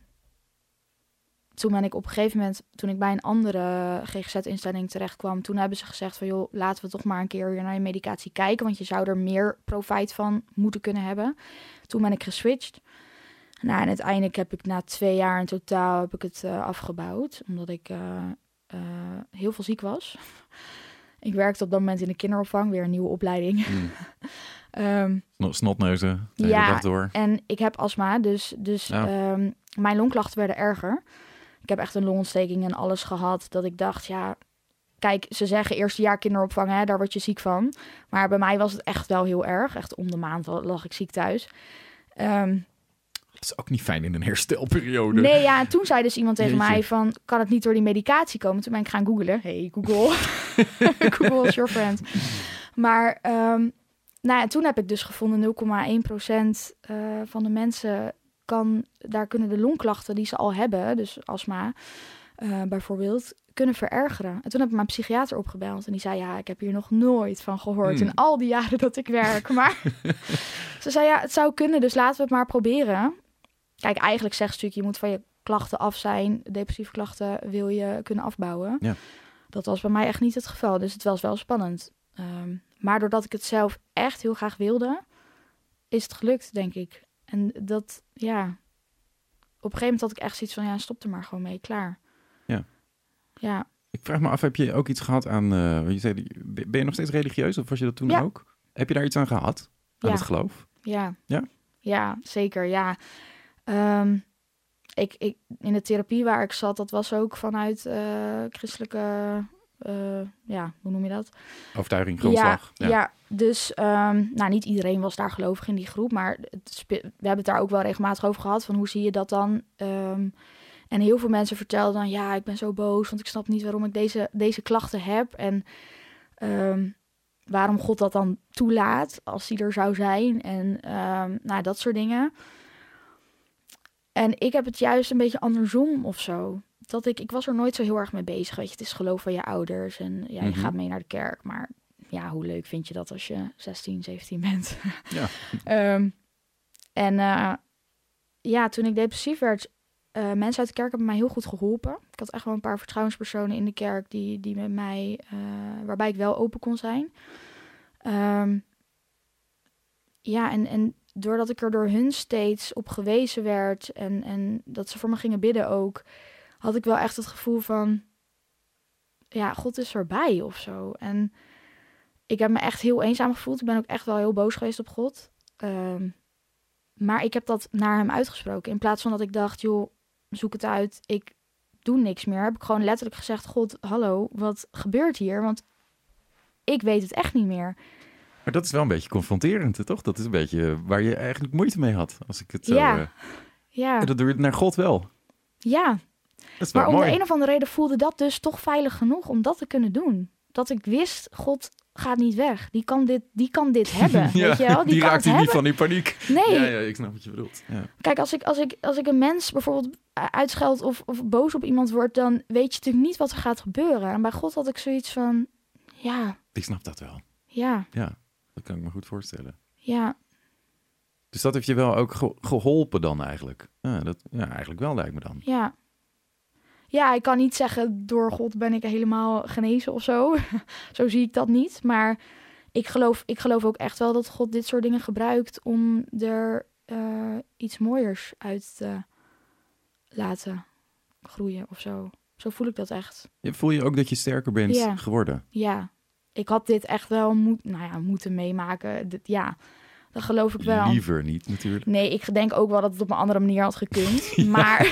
toen ben ik op een gegeven moment, toen ik bij een andere GGZ-instelling terecht kwam, toen hebben ze gezegd van joh, laten we toch maar een keer weer naar je medicatie kijken, want je zou er meer profijt van moeten kunnen hebben. Toen ben ik geswitcht. Nou, en uiteindelijk heb ik na twee jaar in totaal heb ik het eh, afgebouwd, omdat ik eh, eh, heel veel ziek was. ik werkte op dat moment in de kinderopvang, weer een nieuwe opleiding. Sno- Snotneuzen, de hele Ja, dag door. en ik heb astma, dus, dus Ja. ehm, mijn longklachten werden erger. Ik heb echt een longontsteking en alles gehad. Dat ik dacht, ja, kijk, ze zeggen eerste jaar kinderopvang, hè, daar word je ziek van. Maar bij mij was het echt wel heel erg. Echt om de maand lag ik ziek thuis. Ehm, Dat is ook niet fijn in een herstelperiode. nee, ja, en toen zei dus iemand tegen Jeetje. mij van, kan het niet door die medicatie komen? Toen ben ik gaan googlen. Hey, Google. Google is your friend. Maar ehm, nou ja, toen heb ik dus gevonden 0,1% eh van de mensen kan, daar kunnen de longklachten die ze al hebben, dus astma eh, bijvoorbeeld, kunnen verergeren. En toen heb ik mijn psychiater opgebeld en die zei, ja, ik heb hier nog nooit van gehoord Hmm. in al die jaren dat ik werk. Maar ze zei, ja, het zou kunnen, dus laten we het maar proberen. Kijk, eigenlijk zegt ze natuurlijk, je moet van je klachten af zijn. Depressieve klachten wil je kunnen afbouwen. Ja. Dat was bij mij echt niet het geval, dus het was wel spannend. Ehm, maar doordat ik het zelf echt heel graag wilde, is het gelukt, denk ik. En dat, ja... Op een gegeven moment had ik echt zoiets van, ja, stop er maar gewoon mee, klaar. Ja. Ja, Ik vraag me af, heb je ook iets gehad aan... eh, je zei, ben je nog steeds religieus of was je dat toen Ja. ook? Heb je daar iets aan gehad? Aan Ja. het geloof? ja. Ja? Ja, zeker, ja. Ehm, ik, ik, in de therapie waar ik zat, dat was ook vanuit eh, christelijke eh, ja, hoe noem je dat? Overtuiging, grondslag. Ja, ja. Dus ehm, nou, niet iedereen was daar gelovig in die groep, maar het we hebben het daar ook wel regelmatig over gehad van hoe zie je dat dan? Ehm, en heel veel mensen vertelden dan, ja, ik ben zo boos, want ik snap niet waarom ik deze, deze klachten heb en ehm, waarom God dat dan toelaat als die er zou zijn en nou, dat soort dingen. En ik heb het juist een beetje andersom of zo. Dat ik, ik was er nooit zo heel erg mee bezig. Weet je, het is geloof van je ouders en ja, je Mhm. gaat mee naar de kerk. Maar ja, hoe leuk vind je dat als je 16, 17 bent? Ja. Ehm, en eh, ja, toen ik depressief werd, eh, mensen uit de kerk hebben mij heel goed geholpen. Ik had echt wel een paar vertrouwenspersonen in de kerk die, die met mij, eh, waarbij ik wel open kon zijn. Ehm, ja, en, en doordat ik er door hun steeds op gewezen werd en, en dat ze voor me gingen bidden ook, had ik wel echt het gevoel van, ja, God is erbij of zo. En ik heb me echt heel eenzaam gevoeld. Ik ben ook echt wel heel boos geweest op God. Ehm, maar ik heb dat naar hem uitgesproken. In plaats van dat ik dacht, joh, zoek het uit. Ik doe niks meer. Heb ik gewoon letterlijk gezegd, God, hallo, wat gebeurt hier? Want ik weet het echt niet meer. Maar dat is wel een beetje confronterend, toch? Dat is een beetje waar je eigenlijk moeite mee had. Als ik het zo... Ja. eh, Ja, en dat doe je naar God wel. ja. Dat is wel Maar om mooi. de een of andere reden voelde dat dus toch veilig genoeg om dat te kunnen doen. Dat ik wist, God gaat niet weg. Die kan dit, die kan dit hebben. Ja, weet je wel? Die, die kan raakt het hier niet hebben. van die paniek. Nee, Ja, ja, ik snap wat je bedoelt. Ja. Kijk, als ik, als, ik, als ik een mens bijvoorbeeld uitscheld of, of boos op iemand word, dan weet je natuurlijk niet wat er gaat gebeuren. En bij God had ik zoiets van, ja, Ik snap dat wel. ja, Ja, dat kan ik me goed voorstellen. ja, Dus dat heeft je wel ook ge- geholpen dan eigenlijk? Ja, dat, ja, eigenlijk wel lijkt me dan. ja. Ja, ik kan niet zeggen, door God ben ik helemaal genezen of zo. zo zie ik dat niet. Maar ik geloof, ik geloof ook echt wel dat God dit soort dingen gebruikt om er eh, iets mooiers uit te laten groeien of zo. Zo voel ik dat echt. Je- Voel je ook dat je sterker bent Ja. geworden? Ja, ik had dit echt wel moet, nou ja, moeten meemaken. Dit, ja, dat geloof ik wel. Liever niet natuurlijk. Nee, ik denk ook wel dat het op een andere manier had gekund. Maar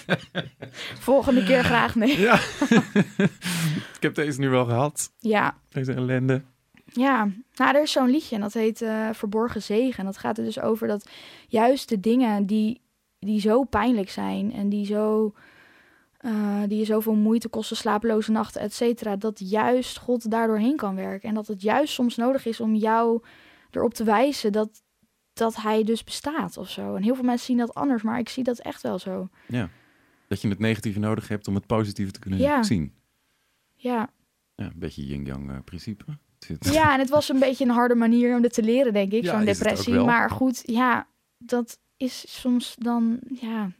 volgende keer graag nee. Ja. ik heb deze nu wel gehad. Ja, Deze ellende. ja. Nou, er is zo'n liedje en dat heet eh, Verborgen Zegen. En dat gaat er dus over dat juist de dingen die, die zo pijnlijk zijn en die zo... eh, die je zoveel moeite kosten, slapeloze nachten, et cetera. Dat juist God daardoor heen kan werken. En dat het juist soms nodig is om jou erop te wijzen dat, dat hij dus bestaat of zo. En heel veel mensen zien dat anders, maar ik zie dat echt wel zo. Ja. Dat je het negatieve nodig hebt om het positieve te kunnen Ja. zien. Ja, Ja, een beetje yin-yang eh, principe. Ja en het was een beetje een harde manier om dit te leren, denk ik, Ja, zo'n depressie. Maar goed, ja, dat is soms dan, ja...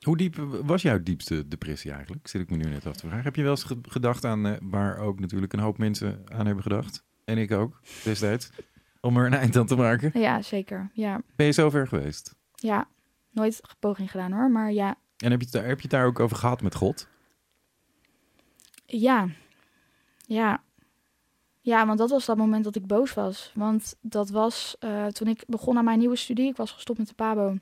Hoe diep was jouw diepste depressie eigenlijk? Zit ik me nu net af te vragen. Heb je wel eens ge- gedacht aan, eh, waar ook natuurlijk een hoop mensen aan hebben gedacht? En ik ook, destijds. Om er een eind aan te maken. Ja, zeker. Ja, Ben je zover geweest? ja. Nooit poging gedaan hoor, maar ja. En heb je, het daar, heb je het daar ook over gehad met God? Ja. Ja. Ja, want dat was dat moment dat ik boos was. Want dat was eh, toen ik begon aan mijn nieuwe studie. Ik was gestopt met de PABO.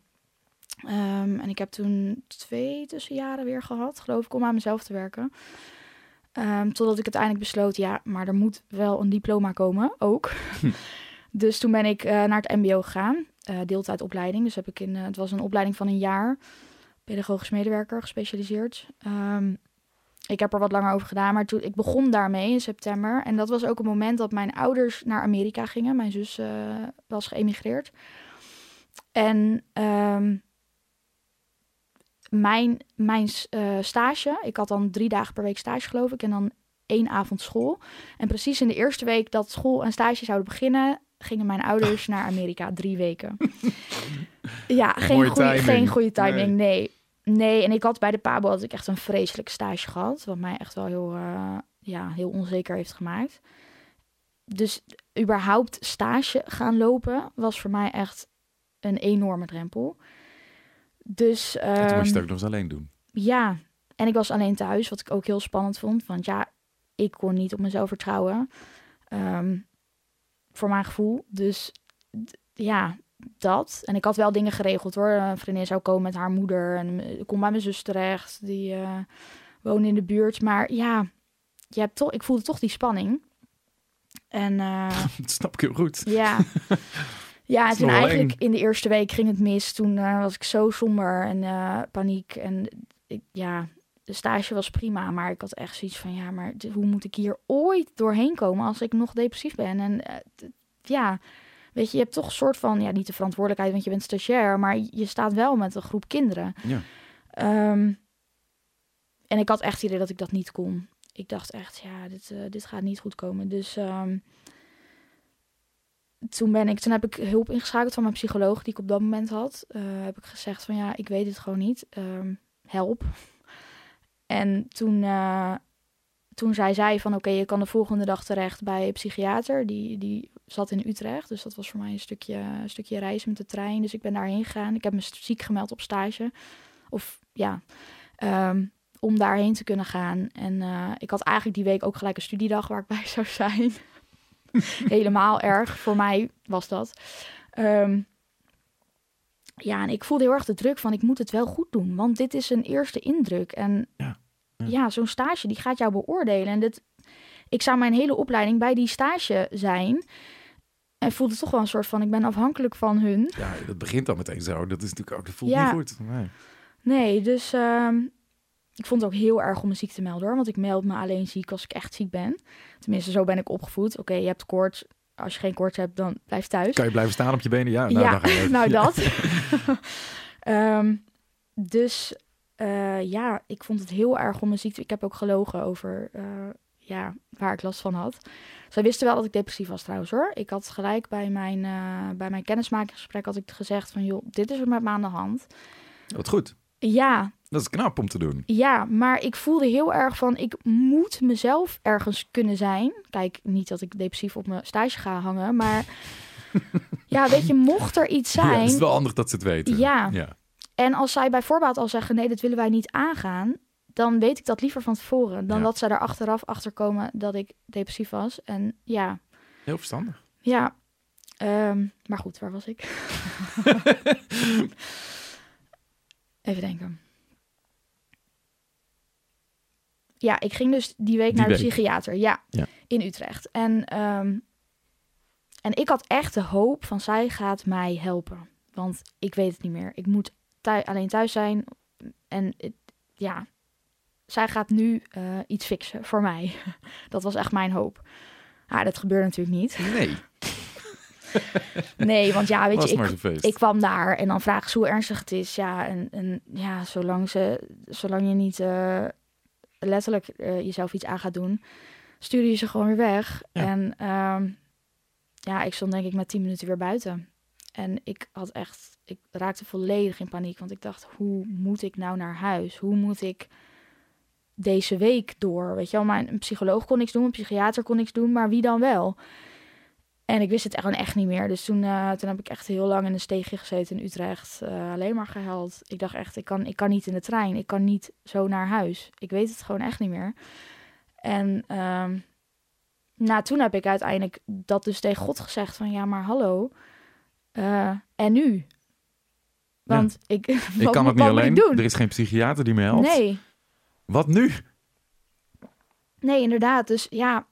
Ehm, en ik heb toen twee tussenjaren weer gehad, geloof ik, om aan mezelf te werken. Ehm, totdat ik uiteindelijk besloot, ja, maar er moet wel een diploma komen, ook. dus toen ben ik eh, naar het mbo gegaan, eh deeltijdopleiding. Dus heb ik in, eh, het was een opleiding van een jaar, pedagogisch medewerker, gespecialiseerd. Ehm, ik heb er wat langer over gedaan, maar toen, ik begon daarmee in september. En dat was ook een moment dat mijn ouders naar Amerika gingen. Mijn zus was geëmigreerd. En ehm, mijn, mijn stage, ik had dan drie dagen per week stage geloof ik. En dan één avond school. En precies in de eerste week dat school en stage zouden beginnen... gingen mijn ouders naar Amerika, drie weken. ja, geen goede, timing. geen goede timing, nee. Nee, en ik had bij de Pabo had ik echt een vreselijk stage gehad. Wat mij echt wel heel, eh, ja, heel onzeker heeft gemaakt. Dus überhaupt stage gaan lopen was voor mij echt een enorme drempel. Dus en toen moest je ehm, het ook nog eens alleen doen. ja, en ik was alleen thuis, wat ik ook heel spannend vond. Want ja, ik kon niet op mezelf vertrouwen. Ehm, voor mijn gevoel. Dus ja, dat. En ik had wel dingen geregeld hoor. Een vriendin zou komen met haar moeder. En eh, ik kon bij mijn zus terecht. Die eh woonde in de buurt. Maar ja, je hebt toch, ik voelde toch die spanning. En eh, Dat snap ik heel goed. ja, ja en toen eigenlijk in de eerste week ging het mis. Toen eh, was ik zo somber en eh, paniek. En ik, ja, de stage was prima, maar ik had echt zoiets van, ja, maar hoe moet ik hier ooit doorheen komen als ik nog depressief ben? En eh, ja, weet je, je hebt toch een soort van, ja, niet de verantwoordelijkheid, want je bent stagiair, maar je staat wel met een groep kinderen. Ja. Ehm, en ik had echt het idee dat ik dat niet kon. Ik dacht echt, ja, dit, eh, dit gaat niet goed komen. Dus ehm, toen ben ik, toen heb ik hulp ingeschakeld van mijn psycholoog die ik op dat moment had. Eh, heb ik gezegd van ja, ik weet het gewoon niet. Ehm, help. En toen, eh, toen zei zij van oké, je kan de volgende dag terecht bij een psychiater. Die, die zat in Utrecht. Dus dat was voor mij een stukje, een stukje reizen met de trein. Dus ik ben daarheen gegaan. Ik heb me ziek gemeld op stage. Of ja, ehm, om daarheen te kunnen gaan. En eh, ik had eigenlijk die week ook gelijk een studiedag waar ik bij zou zijn. Helemaal erg. Voor mij was dat. Ehm, ja, en ik voelde heel erg de druk van ik moet het wel goed doen. Want dit is een eerste indruk. En Ja, ja, ja. zo'n stage die gaat jou beoordelen. En dit, ik zou mijn hele opleiding bij die stage zijn. En voelde toch wel een soort van ik ben afhankelijk van hun. Ja, dat begint dan meteen zo. Dat is natuurlijk ook, dat voelt Ja. niet goed. Nee. Nee, dus ehm, ik vond het ook heel erg om me ziek te melden hoor. Want ik meld me alleen ziek als ik echt ziek ben. Tenminste, zo ben ik opgevoed. Oké, je hebt koorts. Als je geen koorts hebt, dan blijf thuis. Kan je blijven staan op je benen? Ja, nou, ja, dan ga je even. nou dat. Ehm, dus eh, ja, ik vond het heel erg om me ziek te... Ik heb ook gelogen over eh, ja, waar ik last van had. Zij wisten wel dat ik depressief was trouwens hoor. Ik had gelijk bij mijn, eh, bij mijn kennismakingsgesprek had ik gezegd van... joh, dit is er met me aan de hand. Wat goed. Ja, Dat is knap om te doen. ja, maar ik voelde heel erg van... ik moet mezelf ergens kunnen zijn. Kijk, niet dat ik depressief op mijn stage ga hangen, maar... ja, weet je, mocht er iets Ja, zijn... het is wel handig dat ze het weten. Ja. ja. En als zij bij voorbaat al zeggen: nee, dit willen wij niet aangaan, dan weet ik dat liever van tevoren. Dan Ja. dat zij er achteraf achter komen dat ik depressief was. En ja, Heel verstandig. ja. Ehm, maar goed, waar was ik? Even denken. Ja, ik ging dus die week Die naar de psychiater. Ja, Ja. in Utrecht. En, ehm, en ik had echt de hoop van zij gaat mij helpen. Want ik weet het niet meer. Ik moet alleen thuis zijn. En het- ja, zij gaat nu eh, iets fixen voor mij. dat was echt mijn hoop. Ja, dat gebeurde natuurlijk niet. Nee, Nee, want ja, weet was je, ik, ik kwam daar en dan vragen ze hoe ernstig het is. Ja, en, en ja, zolang, ze, zolang je niet eh, letterlijk eh, jezelf iets aan gaat doen, stuur je ze gewoon weer weg. Ja. En ehm, ja, ik stond denk ik met tien minuten weer buiten. En ik had echt, ik raakte volledig in paniek, want ik dacht, hoe moet ik nou naar huis? Hoe moet ik deze week door? Weet je wel, mijn een psycholoog kon niks doen, een psychiater kon niks doen, maar wie dan wel? En ik wist het gewoon echt niet meer. Dus toen, eh, toen heb ik echt heel lang in een steegje gezeten in Utrecht. eh, alleen maar gehuild. Ik dacht echt, ik kan, ik kan niet in de trein. Ik kan niet zo naar huis. Ik weet het gewoon echt niet meer. En ehm, nou, toen heb ik uiteindelijk dat dus tegen God gezegd. Van ja, maar hallo. eh, en nu? Want ik, ik wat kan het niet alleen. doen? Er is geen psychiater die me helpt. Nee, Wat nu? nee, inderdaad. Dus ja,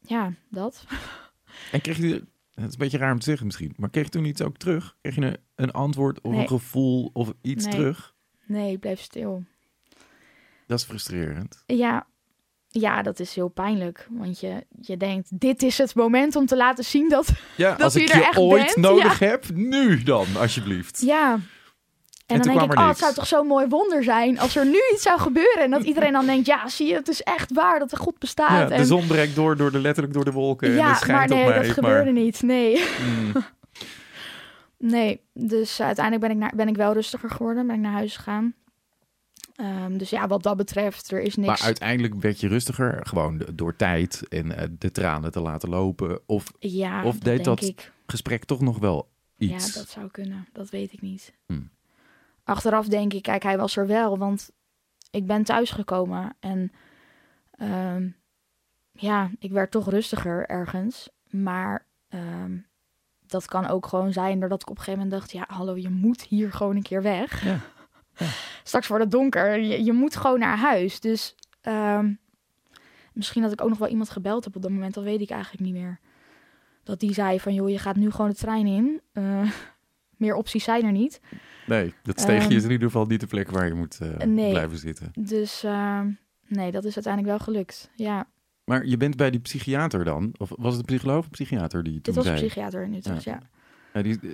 ja, dat. En kreeg je... Het is een beetje raar om te zeggen misschien. Maar kreeg je toen iets ook terug? Kreeg je een, een antwoord of Nee. een gevoel of iets Nee. terug? Nee, ik bleef stil. Dat is frustrerend. Ja, ja, dat is heel pijnlijk. Want je, je denkt, dit is het moment om te laten zien dat... Ja, Dat als u ik er je echt ooit bent, nodig heb, nu dan, alsjeblieft. Ja. En, toen dan denk ik, oh, het zou toch zo'n mooi wonder zijn als er nu iets zou gebeuren. En dat iedereen dan denkt, ja, zie je, het is echt waar dat er God Ja, bestaat. de en, zon breekt door, door de, letterlijk door de wolken en ja, het maar nee, op mij. dat gebeurde niet. Nee. Mm, nee, dus uiteindelijk ben ik, naar, ben ik wel rustiger geworden. Ben ik naar huis gegaan. Ehm, dus ja, wat dat betreft, er is niks... maar uiteindelijk werd je rustiger, gewoon de- door tijd en eh, de tranen te laten lopen. Of ja, of deed denk dat ik. gesprek toch nog wel iets. Ja, dat zou kunnen. Dat weet ik niet. Hmm. Achteraf denk ik, kijk, hij was er wel, want ik ben thuisgekomen en ehm, ja, ik werd toch rustiger ergens. Maar ehm, dat kan ook gewoon zijn doordat ik op een gegeven moment dacht, ja, hallo, je moet hier gewoon een keer weg. Ja. Ja. Straks wordt het donker, je, je moet gewoon naar huis. Dus ehm, Misschien dat ik ook nog wel iemand gebeld heb op dat moment, dat weet ik eigenlijk niet meer. Dat die zei van, joh, je gaat nu gewoon de trein in. Eh, meer opties zijn er niet. Nee, dat steegje is Ehm, in ieder geval niet de plek waar je moet eh, nee. blijven zitten. Dus eh, nee, dat is uiteindelijk wel gelukt. Ja, Maar je bent bij die psychiater dan? Of was het een psycholoog of een psychiater die dit toen was een zei? psychiater in Utrecht, ja. Ja, die, eh,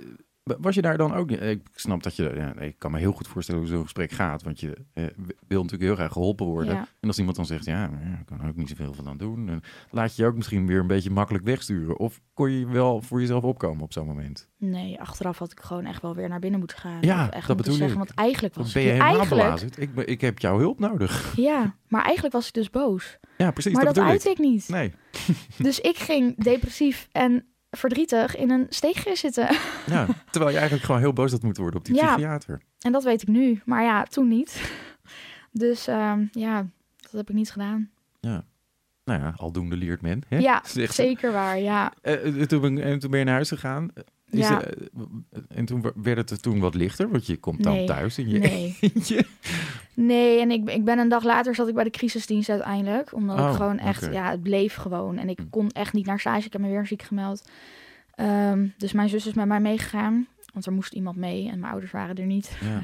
was je daar dan ook? Ik snap dat je, ja, ik kan me heel goed voorstellen hoe zo'n gesprek gaat, want je eh, wil natuurlijk heel graag geholpen worden. Ja. En als iemand dan zegt, ja, maar ja, ik kan er ook niet zoveel van aan doen, dan laat je je ook misschien weer een beetje makkelijk wegsturen. Of kon je wel voor jezelf opkomen op zo'n moment? Nee, achteraf had ik gewoon echt wel weer naar binnen moeten gaan. Ja, echt dat bedoel zeggen, ik. Want eigenlijk was ben ik je helemaal eigenlijk. Ik, ben- ik heb jouw hulp nodig. Ja, maar eigenlijk was ik dus boos. Ja, precies. maar dat, bedoel uitte ik niet. Nee, Dus ik ging depressief en verdrietig in een steegje zitten. ja. terwijl je eigenlijk gewoon heel boos had moeten worden op die Ja. psychiater. En dat weet ik nu. Maar ja, toen niet. Dus ehm, ja, dat heb ik niet gedaan. Nou ja, aldoende leert men. Hè? Ja, zeker waar. Ja, eh, toen, ben, en toen ben je naar huis gegaan. Is Ja. er, eh, en toen werd het er toen wat lichter, want je komt dan Nee. thuis in je nee. eentje. Nee, en ik, ik ben een dag later zat ik bij de crisisdienst uiteindelijk. Omdat Oh, ik gewoon echt, ja, het bleef gewoon. En ik Hm. kon echt niet naar stage. Ik heb me weer ziek gemeld. Ehm, dus mijn zus is met mij meegegaan. Want er moest iemand mee en mijn ouders waren er niet. Ja.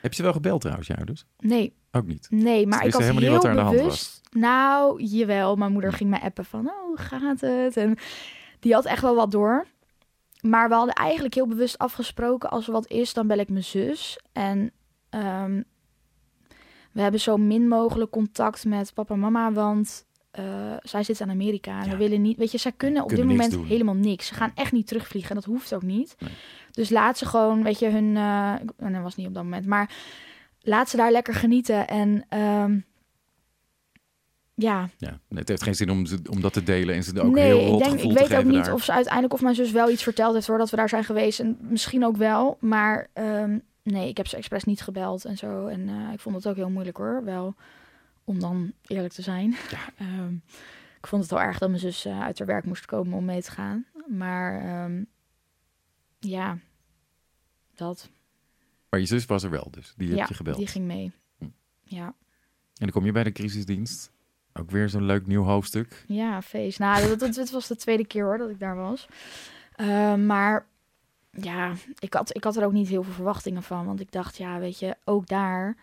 Heb je ze wel gebeld trouwens, jou dus? Nee, Ook niet. nee, maar Ze ik had helemaal niet heel wat er aan de hand bewust... Nou, jawel. Mijn moeder ging me appen van, oh, hoe gaat het? En die had echt wel wat door. Maar we hadden eigenlijk heel bewust afgesproken... als er wat is, dan bel ik mijn zus. En ehm, we hebben zo min mogelijk contact met papa en mama... want eh, zij zit in Amerika en Ja. we willen niet... Weet je, zij kunnen op Kunnen dit moment doen. helemaal niks. Ze gaan echt niet terugvliegen en dat hoeft ook niet. Nee. Dus laat ze gewoon, weet je, hun... en dat was niet op dat moment, maar... Laat ze daar lekker genieten en... ehm, ja, Ja. Het heeft geen zin om, om dat te delen en ze ook nee, heel ik, rot denk, gevoel ik weet ook niet daar. of ze uiteindelijk of mijn zus wel iets verteld heeft hoor dat we daar zijn geweest. En misschien ook wel, maar ehm, nee, ik heb ze expres niet gebeld en zo. En eh, ik vond het ook heel moeilijk hoor, wel om dan eerlijk te zijn. Ja. Ehm, ik vond het wel erg dat mijn zus eh, uit haar werk moest komen om mee te gaan. Maar ehm, ja, dat. Maar je zus was er wel dus, die ja, heb je gebeld. die ging mee. Hm. Ja. En dan kom je bij de crisisdienst. Ook weer zo'n leuk nieuw hoofdstuk. Ja, feest. Nou, dat, dit was de tweede keer hoor dat ik daar was. Eh, maar ja, ik had, ik had er ook niet heel veel verwachtingen van. Want ik dacht, ja, weet je, ook daar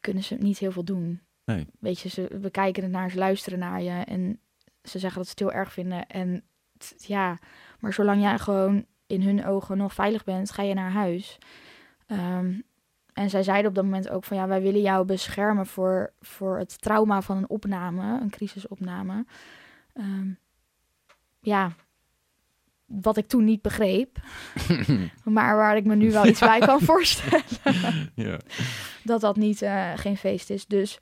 kunnen ze niet heel veel doen. Nee. Weet je, ze we kijken ernaar, ze luisteren naar je. En ze zeggen dat ze het heel erg vinden. En t- ja, maar zolang jij gewoon in hun ogen nog veilig bent, ga je naar huis. Ehm, en zij zeiden op dat moment ook van ja, wij willen jou beschermen voor, voor het trauma van een opname, een crisisopname. Ehm, ja, wat ik toen niet begreep, maar waar ik me nu wel iets bij kan voorstellen ja. dat dat niet eh, geen feest is. Dus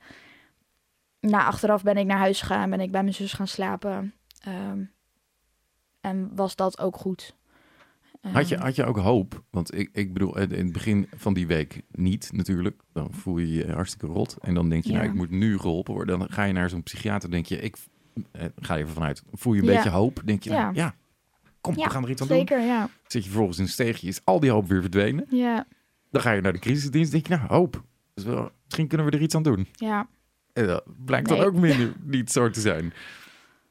nou, achteraf ben ik naar huis gegaan, ben ik bij mijn zus gaan slapen. Ehm, en was dat ook goed. Had je, Ehm, had je ook hoop? Want ik, ik bedoel, in het begin van die week niet natuurlijk. Dan voel je je hartstikke rot. En dan denk je, Ja. nou, ik moet nu geholpen worden. Dan ga je naar zo'n psychiater, denk je, ik eh, ga even vanuit. Voel je een Ja. beetje hoop? Denk je, nou, Ja. ja, kom, Ja, we gaan er iets aan doen. Zeker, ja. Zit je vervolgens in een steegje, is al die hoop weer verdwenen. Ja, Dan ga je naar de crisisdienst, denk je, nou, hoop. Dus wel, misschien kunnen we er iets aan doen. ja. En dat blijkt dan ook minder niet zo te zijn.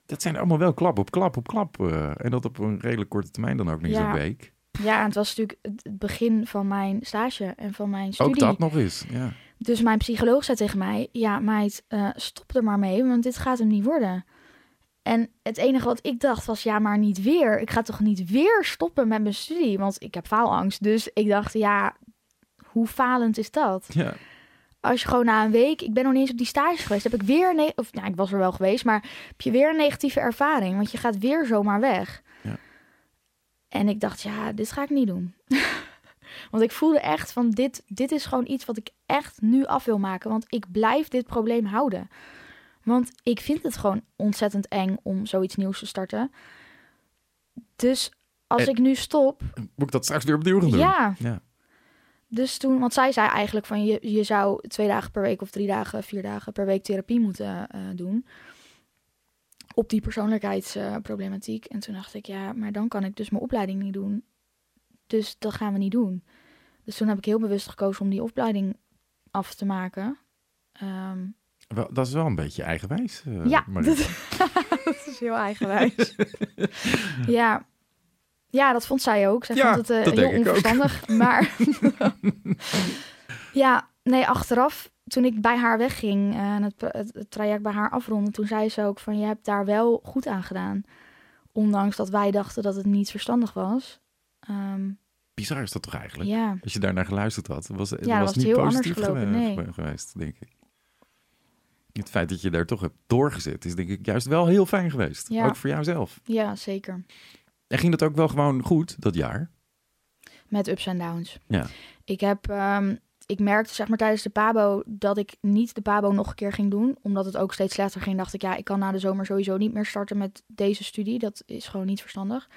Dat zijn allemaal wel klap op klap op klap. eh, en dat op een redelijk korte termijn dan ook niet Ja. zo'n week. Ja, en het was natuurlijk het begin van mijn stage en van mijn studie. Ook dat nog eens, ja. Dus mijn psycholoog zei tegen mij: Ja, meid, eh, stop er maar mee, want dit gaat hem niet worden. En het enige wat ik dacht was: Ja, maar niet weer. Ik ga toch niet weer stoppen met mijn studie? Want ik heb faalangst. Dus ik dacht: Ja, hoe falend is dat? ja. Als je gewoon na een week, ik ben nog niet eens op die stage geweest, heb ik weer, ne- of nou, ik was er wel geweest, maar heb je weer een negatieve ervaring, want je gaat weer zomaar weg. Ja. En ik dacht, ja, dit ga ik niet doen. want ik voelde echt van, dit, dit is gewoon iets wat ik echt nu af wil maken, want ik blijf dit probleem houden. Want ik vind het gewoon ontzettend eng om zoiets nieuws te starten. Dus als En- ik nu stop, Moet ik dat straks weer opnieuw gaan doen? ja, Ja. Dus toen, want zij zei eigenlijk van je, je zou twee dagen per week of drie dagen, vier dagen per week therapie moeten eh, doen. Op die persoonlijkheidsproblematiek. en toen dacht ik, ja, maar dan kan ik dus mijn opleiding niet doen. Dus dat gaan we niet doen. Dus toen heb ik heel bewust gekozen om die opleiding af te maken. Ehm, Wel, dat is wel een beetje eigenwijs. eh, ja, dat is heel eigenwijs. ja. Ja, dat vond zij ook. Zij Ja, vond het eh, heel onverstandig. Maar ja, nee, achteraf, toen ik bij haar wegging eh, en het, het, het traject bij haar afronde, toen zei ze ook van, je hebt daar wel goed aan gedaan. Ondanks dat wij dachten dat het niet verstandig was. Ehm, Bizar is dat toch eigenlijk? ja, Als je daarnaar geluisterd had, was, het Ja, was was niet heel positief gelopen, nee. geweest, denk ik. Het feit dat je daar toch hebt doorgezet, is denk ik juist wel heel fijn geweest. Ja. Ook voor jouzelf. ja, zeker. En ging dat ook wel gewoon goed, dat jaar? Met ups en downs. Ja. Ik heb, ehm, ik merkte zeg maar tijdens de Pabo dat ik niet de Pabo nog een keer ging doen. Omdat het ook steeds slechter ging, dacht ik, ja, ik kan na de zomer sowieso niet meer starten met deze studie. Dat is gewoon niet verstandig.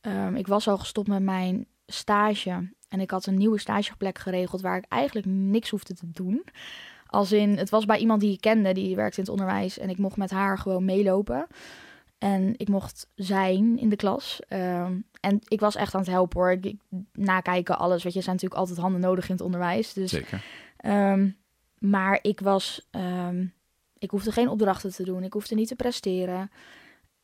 Ehm, ik was al gestopt met mijn stage. En ik had een nieuwe stageplek geregeld waar ik eigenlijk niks hoefde te doen. Als in, het was bij iemand die ik kende, die werkte in het onderwijs. En ik mocht met haar gewoon meelopen. En ik mocht zijn in de klas. Ehm, en ik was echt aan het helpen hoor. Ik, ik- nakijken, alles. Weet je, zijn natuurlijk altijd handen nodig in het onderwijs. Dus, Zeker. ehm, maar ik was... ehm, ik hoefde geen opdrachten te doen. Ik hoefde niet te presteren.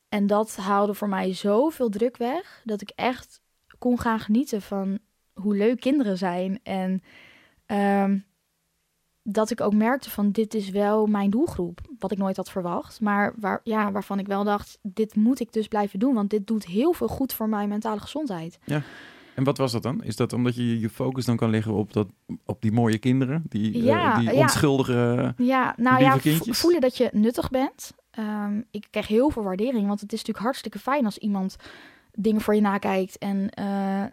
En dat haalde voor mij zoveel druk weg... dat ik echt kon gaan genieten van hoe leuk kinderen zijn. En dat ik ook merkte van dit is wel mijn doelgroep. Wat ik nooit had verwacht. Maar waar, ja, waarvan ik wel dacht, dit moet ik dus blijven doen. Want dit doet heel veel goed voor mijn mentale gezondheid. En wat was dat dan? Is dat omdat je je focus dan kan leggen op, dat, op die mooie kinderen? Die, eh, Ja, die ja. onschuldige... Ja, nou ja, kindjes? voelen dat je nuttig bent. Ehm, ik krijg heel veel waardering, want het is natuurlijk hartstikke fijn als iemand dingen voor je nakijkt. En eh,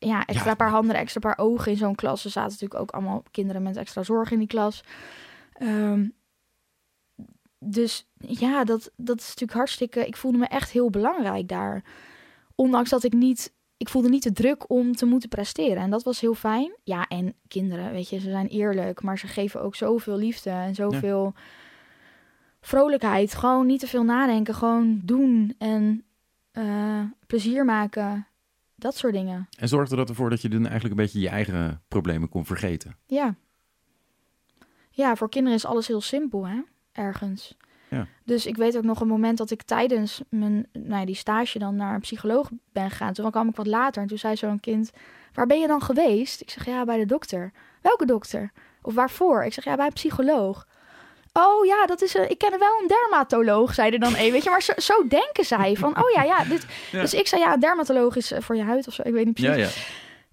ja, extra Ja. paar handen, extra paar ogen in zo'n klas. Er zaten natuurlijk ook allemaal kinderen met extra zorg in die klas. Ehm, dus ja, dat, dat is natuurlijk hartstikke... Ik voelde me echt heel belangrijk daar. Ondanks dat ik niet... Ik voelde niet de druk om te moeten presteren. En dat was heel fijn. Ja, en kinderen, weet je, ze zijn eerlijk. Maar ze geven ook zoveel liefde en zoveel vrolijkheid. Gewoon niet te veel nadenken. Gewoon doen en eh, plezier maken. Dat soort dingen. En zorgde dat ervoor dat je dan eigenlijk een beetje je eigen problemen kon vergeten? Ja. Ja, voor kinderen is alles heel simpel, hè? Ergens. Ja. Dus ik weet ook nog een moment dat ik tijdens mijn, nou ja, die stage dan naar een psycholoog ben gegaan. Toen kwam ik wat later en toen zei zo'n kind, waar ben je dan geweest? Ik zeg, ja, bij de dokter. Welke dokter? Of waarvoor? Ik zeg, ja, bij een psycholoog. Oh ja, dat is een, ik ken wel een dermatoloog, zei er dan een. Weet je, maar zo, zo denken zij van, oh ja, ja, dit. Ja. Dus ik zei, ja, een dermatoloog is eh, voor je huid of zo, ik weet niet precies. Ja, ja.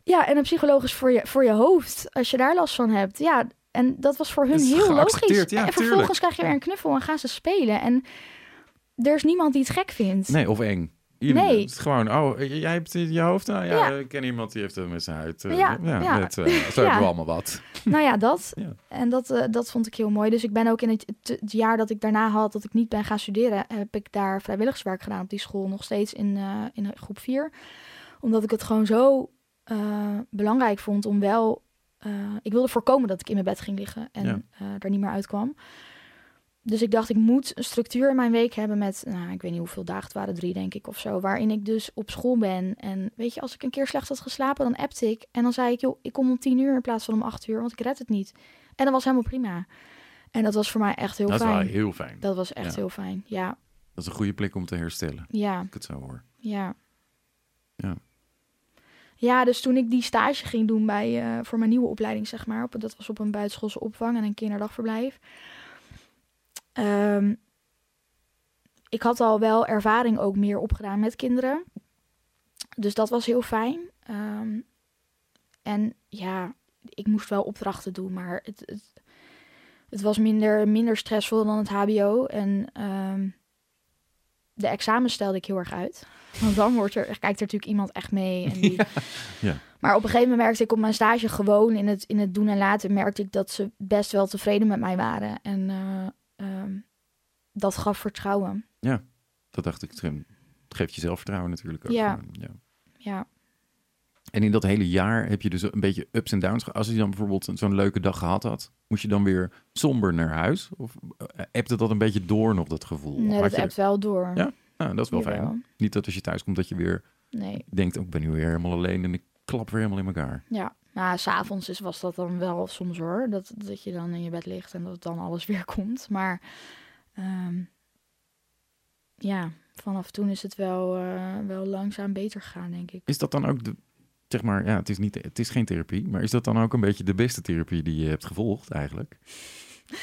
Ja, en een psycholoog is voor je, voor je hoofd, als je daar last van hebt. Ja, en dat was voor hun heel logisch. ja, en tuurlijk. vervolgens krijg je weer een knuffel en gaan ze spelen. En er is niemand die het gek vindt. Nee, of eng. Nee. Het is gewoon, oh, jij hebt in je hoofd? Nou ja, Ja. ik ken iemand die heeft het met zijn huid. eh, Ja, ja, ja. Met, eh, zo hebben we allemaal wat. Nou ja, dat. En dat, eh, dat vond ik heel mooi. Dus ik ben ook in het, het, het jaar dat ik daarna had, dat ik niet ben gaan studeren, heb ik daar vrijwilligerswerk gedaan op die school. Nog steeds in, in groep 4. Omdat ik het gewoon zo belangrijk vond om wel... ik wilde voorkomen dat ik in mijn bed ging liggen en er niet meer uitkwam. Dus ik dacht, ik moet een structuur in mijn week hebben met, nou, ik weet niet hoeveel dagen het waren, drie denk ik of zo, waarin ik dus op school ben. En weet je, als ik een keer slecht had geslapen, dan appte ik. En dan zei ik, joh, ik kom om tien uur in plaats van om acht uur, want ik red het niet. En dat was helemaal prima. En dat was voor mij echt heel dat fijn. wel heel fijn. Dat was echt Ja. heel fijn. Ja, Dat is een goede plek om te herstellen, ja, ik het zo hoor. ja. Ja. Ja, dus toen ik die stage ging doen bij, eh, voor mijn nieuwe opleiding, zeg maar, op, dat was op een buitenschoolse opvang en een kinderdagverblijf. Ehm, ik had al wel ervaring ook meer opgedaan met kinderen. Dus dat was heel fijn. Ehm, en ja, ik moest wel opdrachten doen, maar het, het, het was minder, minder stressvol dan het HBO. En ehm, de examens stelde ik heel erg uit. Want dan wordt er, kijkt er natuurlijk iemand echt mee. En die... ja. Maar op een gegeven moment merkte ik op mijn stage gewoon in het, in het doen en laten, merkte ik dat ze best wel tevreden met mij waren. En eh, ehm, dat gaf vertrouwen. Dat dacht ik, het geeft je zelfvertrouwen natuurlijk ook. Ja. ja. Ja. En in dat hele jaar heb je dus een beetje ups en downs. Als je dan bijvoorbeeld zo'n leuke dag gehad had, moest je dan weer somber naar huis? Of uh, appte dat een beetje door nog, dat gevoel? Nee, dat hebt wel door. Ja? Nou, dat is wel Jawel. fijn. Niet dat als je thuis komt dat je weer Nee. denkt, ook ik ben nu weer helemaal alleen en ik klap weer helemaal in elkaar. Ja, maar s'avonds is- was dat dan wel soms hoor. Dat, dat je dan in je bed ligt en dat dan alles weer komt. Maar ehm, ja, vanaf toen is het wel, eh, wel langzaam beter gegaan, denk ik. Is dat dan ook de, zeg maar, ja, het is, niet, het is geen therapie, maar is dat dan ook een beetje de beste therapie die je hebt gevolgd eigenlijk?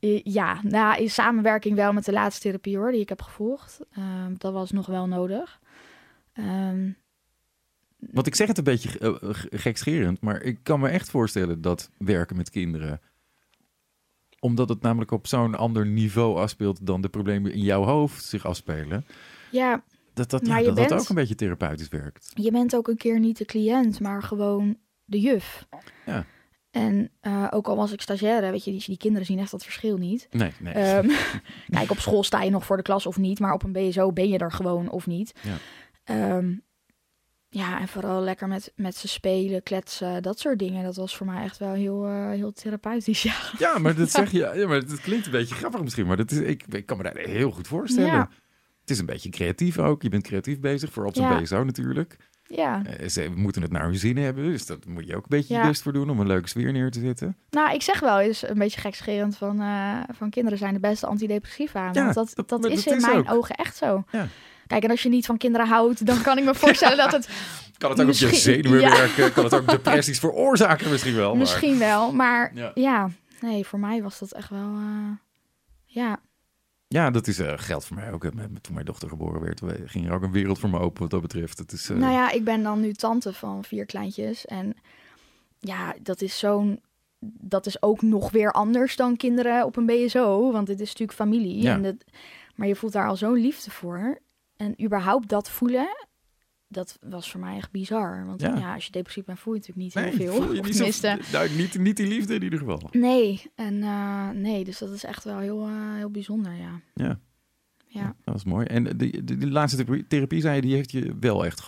Eh, Ja, nou, in samenwerking wel met de laatste therapie hoor, die ik heb gevolgd. Ehm, dat was nog wel nodig. Ehm, Want ik zeg het een beetje eh, gekscherend, maar ik kan me echt voorstellen dat werken met kinderen, omdat het namelijk op zo'n ander niveau afspeelt dan de problemen in jouw hoofd zich afspelen, ja, dat dat, Maar ja, je dat, dat ook een beetje therapeutisch werkt. je bent ook een keer niet de cliënt, maar gewoon de juf. Ja. En eh, ook al was ik stagiaire, weet je, die, die kinderen zien echt dat verschil niet. Nee, nee. Ehm, kijk, op school sta je nog voor de klas of niet, maar op een BSO ben je er gewoon of niet. Ja. Ehm, ja, en vooral lekker met, met ze spelen, kletsen, dat soort dingen. Dat was voor mij echt wel heel, eh, heel therapeutisch, ja. Ja, maar dat zeg je. Ja, maar het klinkt een beetje grappig misschien, maar dat is, ik, ik kan me daar heel goed voorstellen. Ja. Het is een beetje creatief ook. Je bent creatief bezig, voor op zo'n Ja. BSO natuurlijk. Ja, Eh, Ze moeten het naar hun zin hebben, dus dat moet je ook een beetje je best voor doen om een leuke sfeer neer te zetten. nou, ik zeg wel eens een beetje gekscherend van, eh, van kinderen zijn de beste antidepressiva. Ja, want dat, dat- dat, is dat in is mijn ook. ogen echt zo. Ja. Kijk, en als je niet van kinderen houdt, dan kan ik me voorstellen dat het Kan het ook op je zenuwen ja. werken? Kan het ook depressies veroorzaken misschien wel? maar- misschien wel. Maar Ja. ja. nee, voor mij was dat echt wel, eh, ja, Ja, dat is, eh geldt voor mij ook. Toen mijn dochter geboren werd, we- ging er ook een wereld voor me open wat dat betreft. Het is, eh, Nou ja, ik ben dan nu tante van vier kleintjes. En ja, dat is zo'n. Dat is ook nog weer anders dan kinderen op een BSO. Want dit is natuurlijk familie. Ja. En dat, maar je voelt daar al zo'n liefde voor. En überhaupt dat voelen, dat was voor mij echt bizar. Want Ja. ja, als je depressief bent, voel je natuurlijk niet nee, heel veel. je niet, zo, nou, niet, niet die liefde in ieder geval. nee. En eh, nee, dus dat is echt wel heel, eh, heel bijzonder, ja. Ja. Ja. Dat was mooi. En die, die, die laatste therapie, therapie, zei je, die heeft je wel echt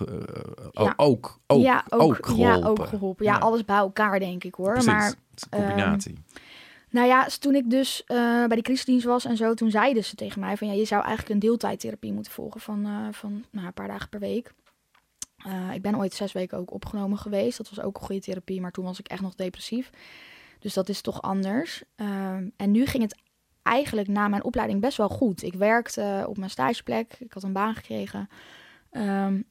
Ja. ook, ook, ja, ook, geholpen. Ja, ook geholpen. Ja, alles bij elkaar, denk ik hoor. Precies, Maar combinatie. Nou ja, toen ik dus eh, bij de crisisdienst was en zo, toen zeiden ze tegen mij van ja, je zou eigenlijk een deeltijdtherapie moeten volgen van, eh, van nou, een paar dagen per week. Eh, ik ben ooit zes weken ook opgenomen geweest. Dat was ook een goede therapie, maar toen was ik echt nog depressief. Dus dat is toch anders. Ehm, en nu ging het eigenlijk na mijn opleiding best wel goed. Ik werkte op mijn stageplek, ik had een baan gekregen. Ehm,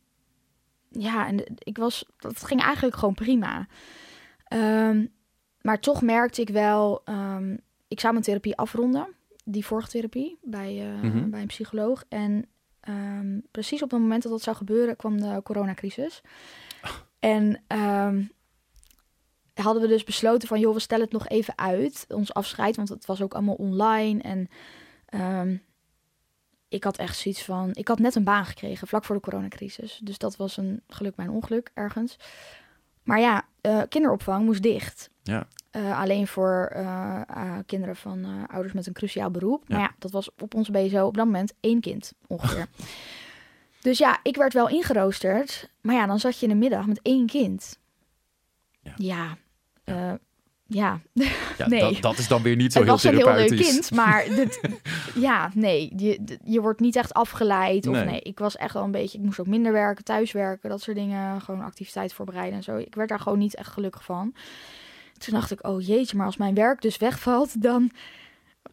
ja, en ik was, dat ging eigenlijk gewoon prima. Ehm, maar toch merkte ik wel, ehm, ik zou mijn therapie afronden, die vorige therapie, bij, eh, Mhm. bij een psycholoog. En ehm, precies op het moment dat dat zou gebeuren, kwam de coronacrisis. En ehm, hadden we dus besloten van, joh, we stellen het nog even uit, ons afscheid, want het was ook allemaal online. En ik had echt zoiets van, ik had net een baan gekregen vlak voor de coronacrisis. Dus dat was een geluk bij een ongeluk ergens. Maar ja, eh, kinderopvang moest dicht. Ja. Eh, alleen voor eh, eh, kinderen van ouders met een cruciaal beroep. Ja. Maar ja, dat was op ons BSO op dat moment één kind ongeveer. dus ja, ik werd wel ingeroosterd. Maar ja, dan zat je in de middag met één kind. Ja. Ja, ja. ja. Ja, nee. dat, dat is dan weer niet zo het heel was een heel leuk therapeutisch. kind, maar dit, ja, nee, je, je wordt niet echt afgeleid. Of Nee. nee. ik was echt wel een beetje, ik moest ook minder werken, thuiswerken, dat soort dingen. Gewoon activiteit voorbereiden en zo. Ik werd daar gewoon niet echt gelukkig van. Toen dacht ik, oh jeetje, maar als mijn werk dus wegvalt, dan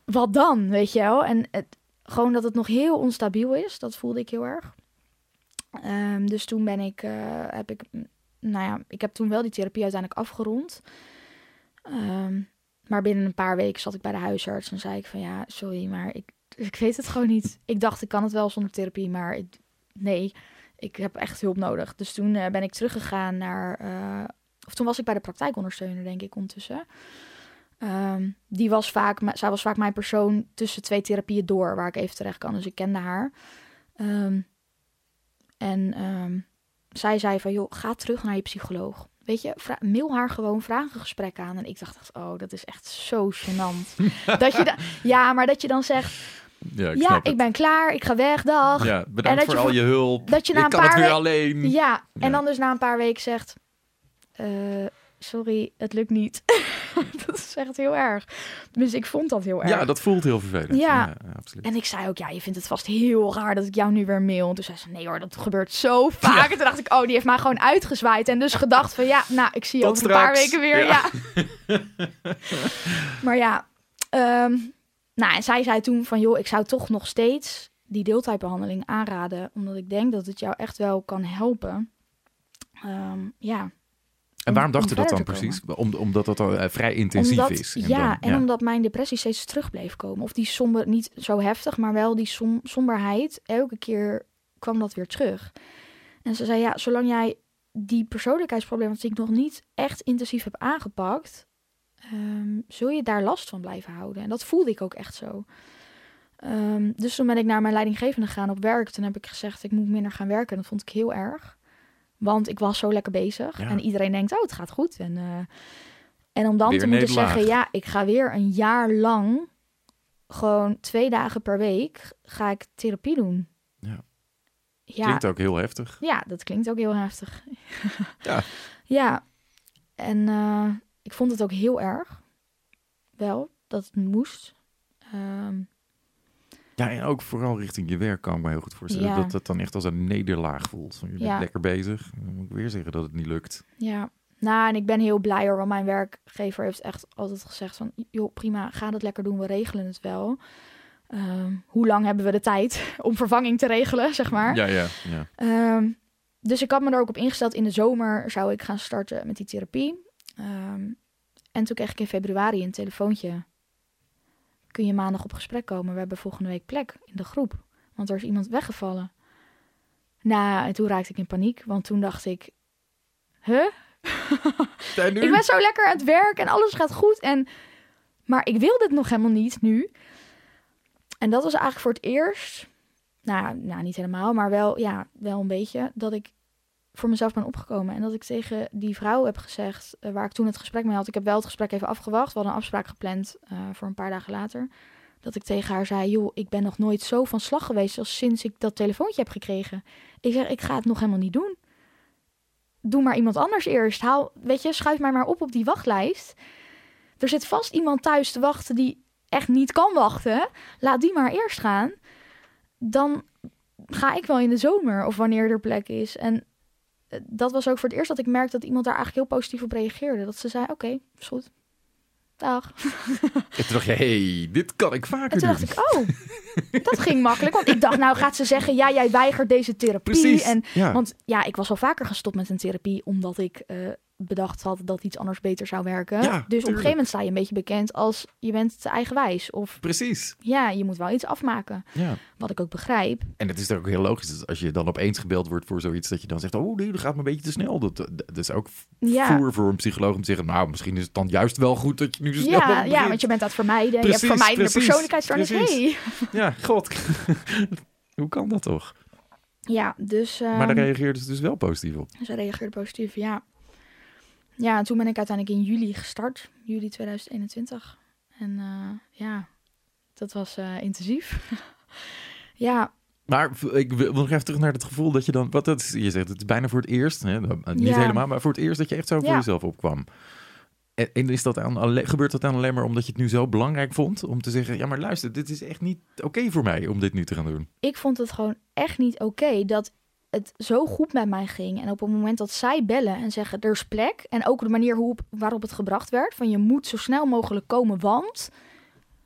wat dan, weet je wel? En het, gewoon dat het nog heel onstabiel is, dat voelde ik heel erg. Ehm, dus toen ben ik, eh, heb ik, mm, nou ja, ik heb toen wel die therapie uiteindelijk afgerond. Ehm, maar binnen een paar weken zat ik bij de huisarts en zei ik van ja, sorry, maar ik, ik weet het gewoon niet. Ik dacht, ik kan het wel zonder therapie, maar ik- nee, ik heb echt hulp nodig. Dus toen eh, ben ik teruggegaan naar, eh, of toen was ik bij de praktijkondersteuner, denk ik, ondertussen. Ehm, die was vaak, zij was vaak mijn persoon tussen twee therapieën door, waar ik even terecht kan. Dus ik kende haar. Ehm, en ehm, zij zei van, joh, ga terug naar je psycholoog. Weet je, mail haar gewoon, vraag een gesprek aan. En ik dacht, echt, oh, dat is echt zo gênant. dat je da- ja, maar dat je dan zegt, Ja, ik ja, ik het. ben klaar, ik ga weg, dag. Ja, En bedankt dat voor je al je hulp. dat je na ik een kan het paar weer we- alleen. Ja, en Ja. dan dus na een paar weken zegt, eh, sorry, het lukt niet. dat is echt heel erg. Dus ik vond dat heel erg. Ja, dat voelt heel vervelend. Ja. absoluut. En ik zei ook, ja, je vindt het vast heel raar dat ik jou nu weer mail. En toen zei ze, nee hoor, dat gebeurt zo vaak. En toen dacht ik, oh, die heeft mij gewoon uitgezwaaid. En dus gedacht van, ja, nou, ik zie je over een paar weken weer. Ja. Ja. maar ja, ehm, nou, en zij zei toen van, joh, ik zou toch nog steeds die deeltijdbehandeling aanraden. Omdat ik denk dat het jou echt wel kan helpen. Ehm, ja, En waarom om dacht u dat dan precies? Om, omdat dat al eh, vrij intensief omdat, is. ja, dan- en omdat mijn depressie steeds terug bleef komen. Of die somber, niet zo heftig, maar wel die som, somberheid. Elke keer kwam dat weer terug. En ze zei, ja, zolang jij die persoonlijkheidsproblematiek nog niet echt intensief hebt aangepakt, ehm, zul je daar last van blijven houden. En dat voelde ik ook echt zo. Ehm, dus toen ben ik naar mijn leidinggevende gegaan op werk. Toen heb ik gezegd, ik moet minder gaan werken. En dat vond ik heel erg. Want ik was zo lekker bezig. Ja. En iedereen denkt, oh, het gaat goed. En, eh, en om dan Weer te moeten nederlaag. zeggen, ja, ik ga weer een jaar lang... gewoon twee dagen per week ga ik therapie doen. Ja. Ja, Klinkt ook heel heftig. ja, dat klinkt ook heel heftig. Ja. Ja, en eh, ik vond het ook heel erg. Wel, dat het moest. Ehm, Ja, en ook vooral richting je werk kan ik me heel goed voorstellen. Ja. Dat dat dan echt als een nederlaag voelt. Van, je bent Ja. lekker bezig. Dan moet ik weer zeggen dat het niet lukt. ja, nou, en ik ben heel blij hoor, want mijn werkgever heeft echt altijd gezegd van... joh, prima, ga dat lekker doen, we regelen het wel. Ehm, hoe lang hebben we de tijd om vervanging te regelen, zeg maar? Ja, ja, ja. Ehm, dus ik had me er ook op ingesteld. In de zomer zou ik gaan starten met die therapie. Ehm, en toen kreeg ik in februari een telefoontje. Kun je maandag op gesprek komen? We hebben volgende week plek in de groep. Want er is iemand weggevallen. Nou, en toen raakte ik in paniek. Want toen dacht ik... Huh? Ik ben zo lekker aan het werk en alles gaat goed. En... Maar ik wil dit nog helemaal niet nu. En dat was eigenlijk voor het eerst... Nou, nou, niet helemaal, maar wel, ja, wel een beetje... dat ik voor mezelf ben opgekomen. En dat ik tegen die vrouw heb gezegd... eh, waar ik toen het gesprek mee had... Ik heb wel het gesprek even afgewacht. We hadden een afspraak gepland eh, voor een paar dagen later. Dat ik tegen haar zei... joh, ik ben nog nooit zo van slag geweest... als sinds ik dat telefoontje heb gekregen. Ik zeg, ik ga het nog helemaal niet doen doe maar iemand anders eerst. Haal, weet je, schuif mij maar op op die wachtlijst. Er zit vast iemand thuis te wachten die echt niet kan wachten. Laat die maar eerst gaan. Dan ga ik wel in de zomer of wanneer er plek is. En dat was ook voor het eerst dat ik merkte dat iemand daar eigenlijk heel positief op reageerde. Dat ze zei, oké, is goed. Dag. En toen dacht je, hey, dit kan ik vaker En toen doen. dacht ik, oh, dat ging makkelijk. Want ik dacht, nou gaat ze zeggen, ja, jij weigert deze therapie. Precies, En ja. want ja, ik was al vaker gestopt met een therapie omdat ik eh, bedacht had dat iets anders beter zou werken. Ja, dus op een gegeven moment sta je een beetje bekend als je bent te eigenwijs. Of Precies, ja, je moet wel iets afmaken. ja. Wat ik ook begrijp. En het is ook heel logisch dat als je dan opeens gebeld wordt voor zoiets, dat je dan zegt, oh nee, dat gaat me een beetje te snel. Dat, dat, dat is ook Ja. voer voor een psycholoog om te zeggen, nou, misschien is het dan juist wel goed dat je nu zo snel Ja, ja, want je bent aan het vermijden. je Precies, hebt vermijdende persoonlijkheidsstoornis. Hey. Ja, god. Hoe kan dat toch? Ja, dus... maar daar ehm, reageerde ze dus wel positief op. Ze reageerde positief, ja. Ja, en toen ben ik uiteindelijk in juli gestart. Juli 2021. En eh, ja, dat was eh, intensief. ja, Maar ik wil nog even terug naar het gevoel dat je dan, wat dat je zegt, het is bijna voor het eerst, hè, nou, niet Ja. helemaal, maar voor het eerst dat je echt zo voor Ja. jezelf opkwam. En, is dat gebeurt dat dan alleen maar omdat je het nu zo belangrijk vond om te zeggen, ja maar luister, dit is echt niet oké voor mij om dit nu te gaan doen. ik vond het gewoon echt niet oké dat het zo goed met mij ging. En op het moment dat zij bellen en zeggen er is plek. En ook de manier hoe, waarop het gebracht werd. Van je moet zo snel mogelijk komen, want...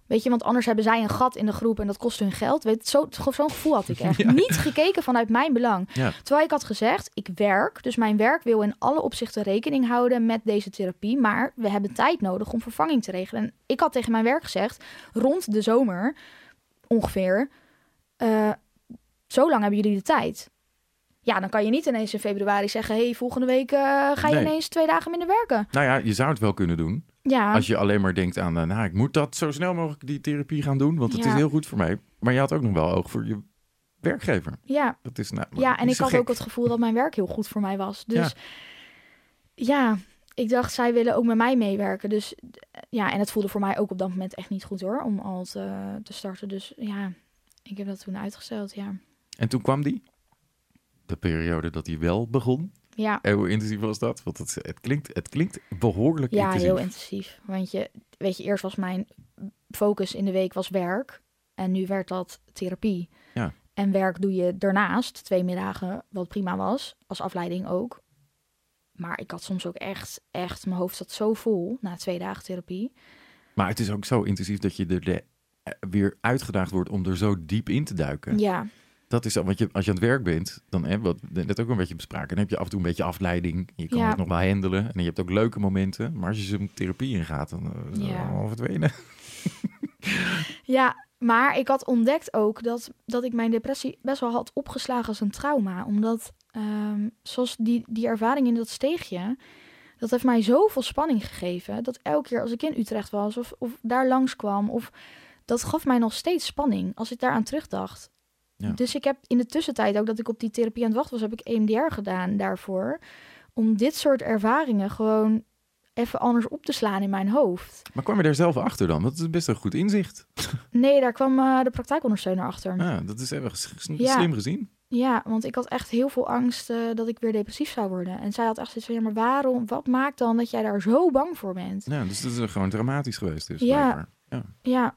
Weet je, want anders hebben zij een gat in de groep en dat kost hun geld. Weet, zo, zo'n gevoel had ik echt. Ja. Niet gekeken vanuit mijn belang. Ja. Terwijl ik had gezegd, ik werk. Dus mijn werk wil in alle opzichten rekening houden met deze therapie. Maar we hebben tijd nodig om vervanging te regelen. En ik had tegen mijn werk gezegd, rond de zomer ongeveer... eh, zo lang hebben jullie de tijd. Ja, dan kan je niet ineens in februari zeggen... hey, volgende week eh, ga je Nee. ineens twee dagen minder werken. Nou ja, je zou het wel kunnen doen. Ja, Als je alleen maar denkt aan, eh, nou ik moet dat zo snel mogelijk die therapie gaan doen, want het Ja. is heel goed voor mij. Maar je had ook nog wel oog voor je werkgever. ja, Dat is nou, ja, en ik had gek. ook het gevoel dat mijn werk heel goed voor mij was. Dus Ja. ja. ik dacht, zij willen ook met mij meewerken. Dus eh, ja, en het voelde voor mij ook op dat moment echt niet goed hoor, om al te, te starten. Dus ja, ik heb dat toen uitgesteld, ja. En toen kwam die, de periode dat hij wel begon. Ja, En hoe intensief was dat? Want het, het, klinkt, het klinkt behoorlijk ja intensief. heel intensief. Want je, weet je, eerst was mijn focus in de week was werk. En nu werd dat therapie. Ja. En werk doe je daarnaast, twee middagen, wat prima was. Als afleiding ook. Maar ik had soms ook echt, echt, mijn hoofd zat zo vol na twee dagen therapie. Maar het is ook zo intensief dat je er de, eh, weer uitgedaagd wordt om er zo diep in te duiken. Ja, Dat is zo, want je, als je aan het werk bent, dan hè, wat net ook een beetje bespraken, dan heb je af en toe een beetje afleiding. Je kan Ja. het nog wel handelen en je hebt ook leuke momenten. Maar als je zo'n therapie ingaat, dan uh, is het Ja. verdwenen. Ja, maar ik had ontdekt ook dat, dat ik mijn depressie best wel had opgeslagen als een trauma. Omdat, ehm, zoals die, die ervaring in dat steegje, dat heeft mij zoveel spanning gegeven. Dat elke keer als ik in Utrecht was of, of daar langskwam, of, dat gaf mij nog steeds spanning als ik daaraan terugdacht. Ja. Dus ik heb in de tussentijd, ook dat ik op die therapie aan het wachten was, heb ik EMDR gedaan daarvoor. Om dit soort ervaringen gewoon even anders op te slaan in mijn hoofd. Maar kwam je daar zelf achter dan? Dat is best een goed inzicht. Nee, daar kwam eh, de praktijkondersteuner achter. Ja, dat is even Ja. slim gezien. Ja, want ik had echt heel veel angst eh, dat ik weer depressief zou worden. En zij had echt zoiets van, ja, maar waarom? Wat maakt dan dat jij daar zo bang voor bent? Ja, dus dat is gewoon dramatisch geweest. Dus, ja. Ja.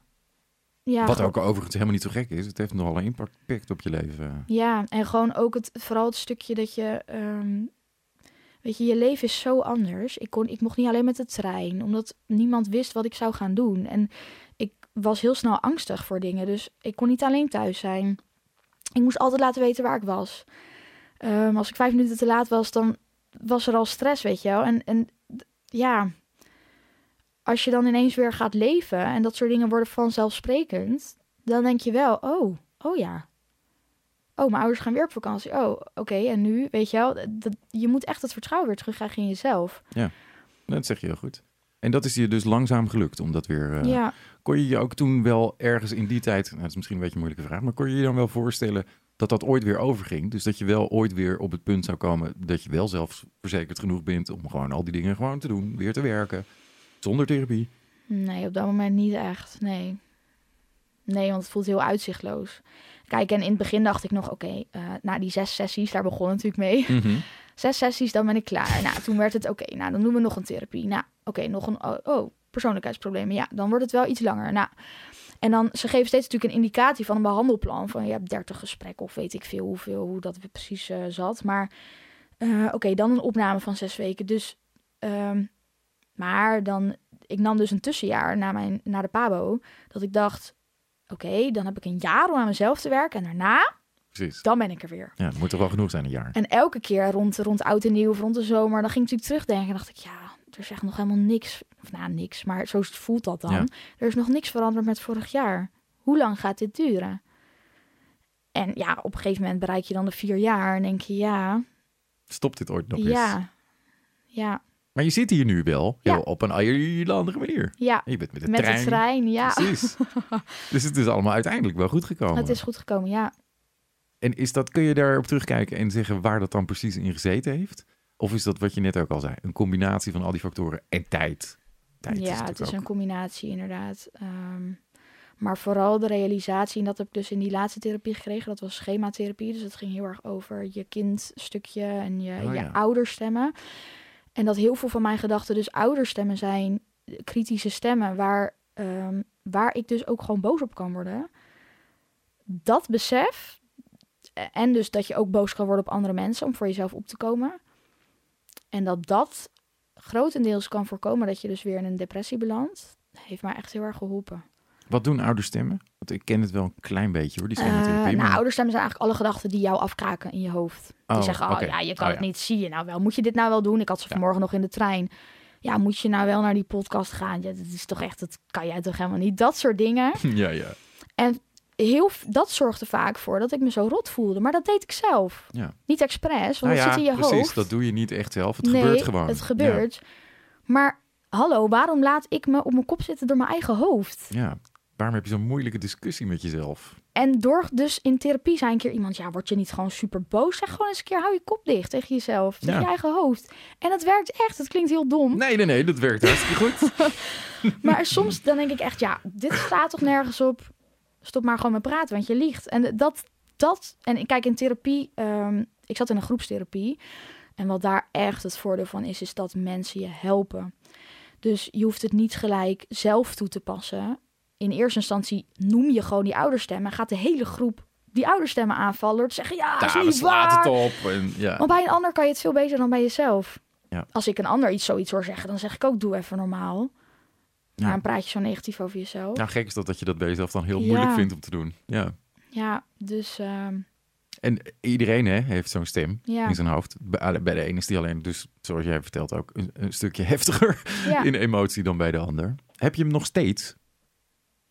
Ja, Wat ook overigens helemaal niet zo gek is. Het heeft nogal een impact op je leven. Ja, en gewoon ook het, vooral het stukje dat je... ehm, weet je, je leven is zo anders. Ik, kon, ik mocht niet alleen met de trein, omdat niemand wist wat ik zou gaan doen. En ik was heel snel angstig voor dingen, dus ik kon niet alleen thuis zijn. Ik moest altijd laten weten waar ik was. Ehm, als ik vijf minuten te laat was, dan was er al stress, weet je wel. En, en ja, als je dan ineens weer gaat leven en dat soort dingen worden vanzelfsprekend, dan denk je wel, oh, oh ja. Oh, mijn ouders gaan weer op vakantie. Oh, oké, en nu, weet je wel, dat, je moet echt het vertrouwen weer terugkrijgen in jezelf. Dat zeg je heel goed. En dat is je dus langzaam gelukt om dat weer... eh, ja, Kon je je ook toen wel ergens in die tijd... Nou, dat is misschien een beetje een moeilijke vraag... maar kon je je dan wel voorstellen dat dat ooit weer overging? Dus dat je wel ooit weer op het punt zou komen... dat je wel zelfverzekerd genoeg bent... om gewoon al die dingen gewoon te doen, weer te werken... zonder therapie. nee, op dat moment niet echt, nee. Nee, want het voelt heel uitzichtloos. Kijk, en in het begin dacht ik nog, oké, eh na die zes sessies, daar begon het natuurlijk mee. Mhm. Zes sessies, dan ben ik klaar. Nou, toen werd het, oké, nou, dan doen we nog een therapie. Nou, oké, nog een, oh, oh, persoonlijkheidsproblemen. Ja, dan wordt het wel iets langer. Nou, en dan, ze geven steeds natuurlijk een indicatie van een behandelplan. Van je hebt 30 gesprekken of weet ik veel hoeveel, hoe dat precies eh, zat. Maar eh, oké, dan een opname van zes weken. Dus, ehm, maar dan, ik nam dus een tussenjaar na, mijn, na de PABO. Dat ik dacht, oké, dan heb ik een jaar om aan mezelf te werken. En daarna, Precies. dan ben ik er weer. Ja, dat moet toch wel genoeg zijn, een jaar. En elke keer rond, rond oud en nieuw of rond de zomer, dan ging ik natuurlijk terugdenken. En dacht ik, ja, er is echt nog helemaal niks. Of nou, niks, maar zo voelt dat dan. Ja. Er is nog niks veranderd met vorig jaar. Hoe lang gaat dit duren? En ja, op een gegeven moment bereik je dan de vier jaar en denk je, ja, Stopt dit ooit nog eens? ja, ja, Maar je zit hier nu wel, Ja. op een hele andere manier. ja. Je bent met de Met trein. de trein, ja. Precies. dus het is allemaal uiteindelijk wel goed gekomen. Het is goed gekomen, ja. En is dat, kun je daarop terugkijken en zeggen waar dat dan precies in gezeten heeft? Of is dat wat je net ook al zei, een combinatie van al die factoren en tijd? tijd ja, het is ook- een combinatie inderdaad. Ehm, maar vooral de realisatie, en dat heb ik dus in die laatste therapie gekregen, dat was schematherapie. Dus het ging heel erg over je kindstukje en je, Oh, je ja. ouderstemmen. En dat heel veel van mijn gedachten dus ouderstemmen zijn, kritische stemmen, waar, ehm, waar ik dus ook gewoon boos op kan worden. Dat besef, en dus dat je ook boos kan worden op andere mensen om voor jezelf op te komen. En dat dat grotendeels kan voorkomen dat je dus weer in een depressie belandt, heeft mij echt heel erg geholpen. Wat doen ouderstemmen? Want ik ken het wel een klein beetje hoor, die Eh schematherapie. nou, maar- ouderstemmen zijn eigenlijk alle gedachten die jou afkraken in je hoofd. Die Oh, zeggen, oh ja, je kan Oh, het ja. niet, zie je nou wel. Moet je dit nou wel doen? Ik had ze vanmorgen nog in de trein. Ja, moet je nou wel naar die podcast gaan? Ja, dat is toch echt, dat kan jij toch helemaal niet? Dat soort dingen. Ja, ja. Heel, v- dat zorgde vaak voor dat ik me zo rot voelde. Maar dat deed ik zelf. Ja. Niet expres, want Nou het ja, zit in je precies, hoofd. dat doe je niet echt zelf. Het nee, gebeurt gewoon. het gebeurt. Maar hallo, waarom laat ik me op mijn kop zitten door mijn eigen hoofd? Ja. Waarom heb je zo'n moeilijke discussie met jezelf? En door dus in therapie zijn een keer iemand, ja, word je niet gewoon super boos? Zeg gewoon eens een keer, hou je kop dicht tegen jezelf, tegen Ja. je eigen hoofd. En het werkt echt, het klinkt heel dom. Nee, nee, nee, dat werkt hartstikke goed. Maar soms dan denk ik echt, ja, dit staat toch nergens op. Stop maar gewoon met praten, want je liegt. En dat, dat, en kijk, in therapie, ehm, ik zat in een groepstherapie. En wat daar echt het voordeel van is, is dat mensen je helpen. Dus je hoeft het niet gelijk zelf toe te passen. In eerste instantie noem je gewoon die ouderstemmen. En gaat de hele groep die ouderstemmen aanvallen door te zeggen... Ja, Ja, is niet waar. het op. En, ja. Want bij een ander kan je het veel beter dan bij jezelf. Ja. Als ik een ander iets zoiets hoor zeggen, dan zeg ik ook doe even normaal. Ja. Maar dan praat je zo negatief over jezelf. Nou, gek is dat dat je dat bij jezelf dan heel Ja. moeilijk vindt om te doen. Ja. Ja, dus ehm, En iedereen hè, heeft zo'n stem ja. in zijn hoofd. Bij, bij de ene is die alleen, dus zoals jij vertelt, ook een, een stukje heftiger in emotie dan bij de ander. Heb je hem nog steeds?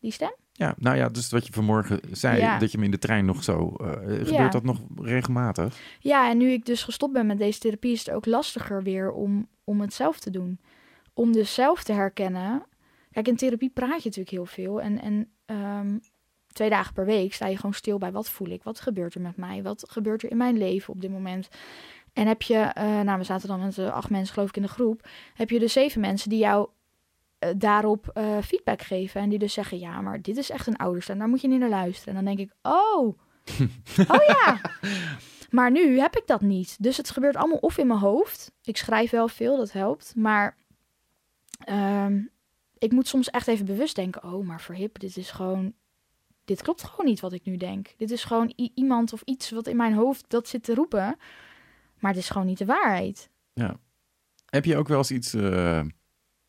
Die stem? Ja, nou ja, dus wat je vanmorgen zei, Ja. dat je hem in de trein nog zo... eh, gebeurt Ja. dat nog regelmatig? Ja, en nu ik dus gestopt ben met deze therapie, is het ook lastiger weer om, om het zelf te doen. Om dus zelf te herkennen. Kijk, in therapie praat je natuurlijk heel veel. En, en ehm, twee dagen per week sta je gewoon stil bij wat voel ik, wat gebeurt er met mij, wat gebeurt er in mijn leven op dit moment. En heb je, eh, nou, we zaten dan met eh, acht mensen geloof ik in de groep, heb je dus zeven mensen die jou daarop eh, feedback geven. En die dus zeggen, ja, maar dit is echt een ouderstem, daar moet je niet naar luisteren. En dan denk ik, oh, oh ja. Maar nu heb ik dat niet. Dus het gebeurt allemaal of in mijn hoofd. Ik schrijf wel veel, dat helpt. Maar ehm, ik moet soms echt even bewust denken, oh, maar verhip, dit is gewoon... Dit klopt gewoon niet wat ik nu denk. Dit is gewoon iemand of iets wat in mijn hoofd dat zit te roepen. Maar het is gewoon niet de waarheid. Heb je ook wel eens iets... eh,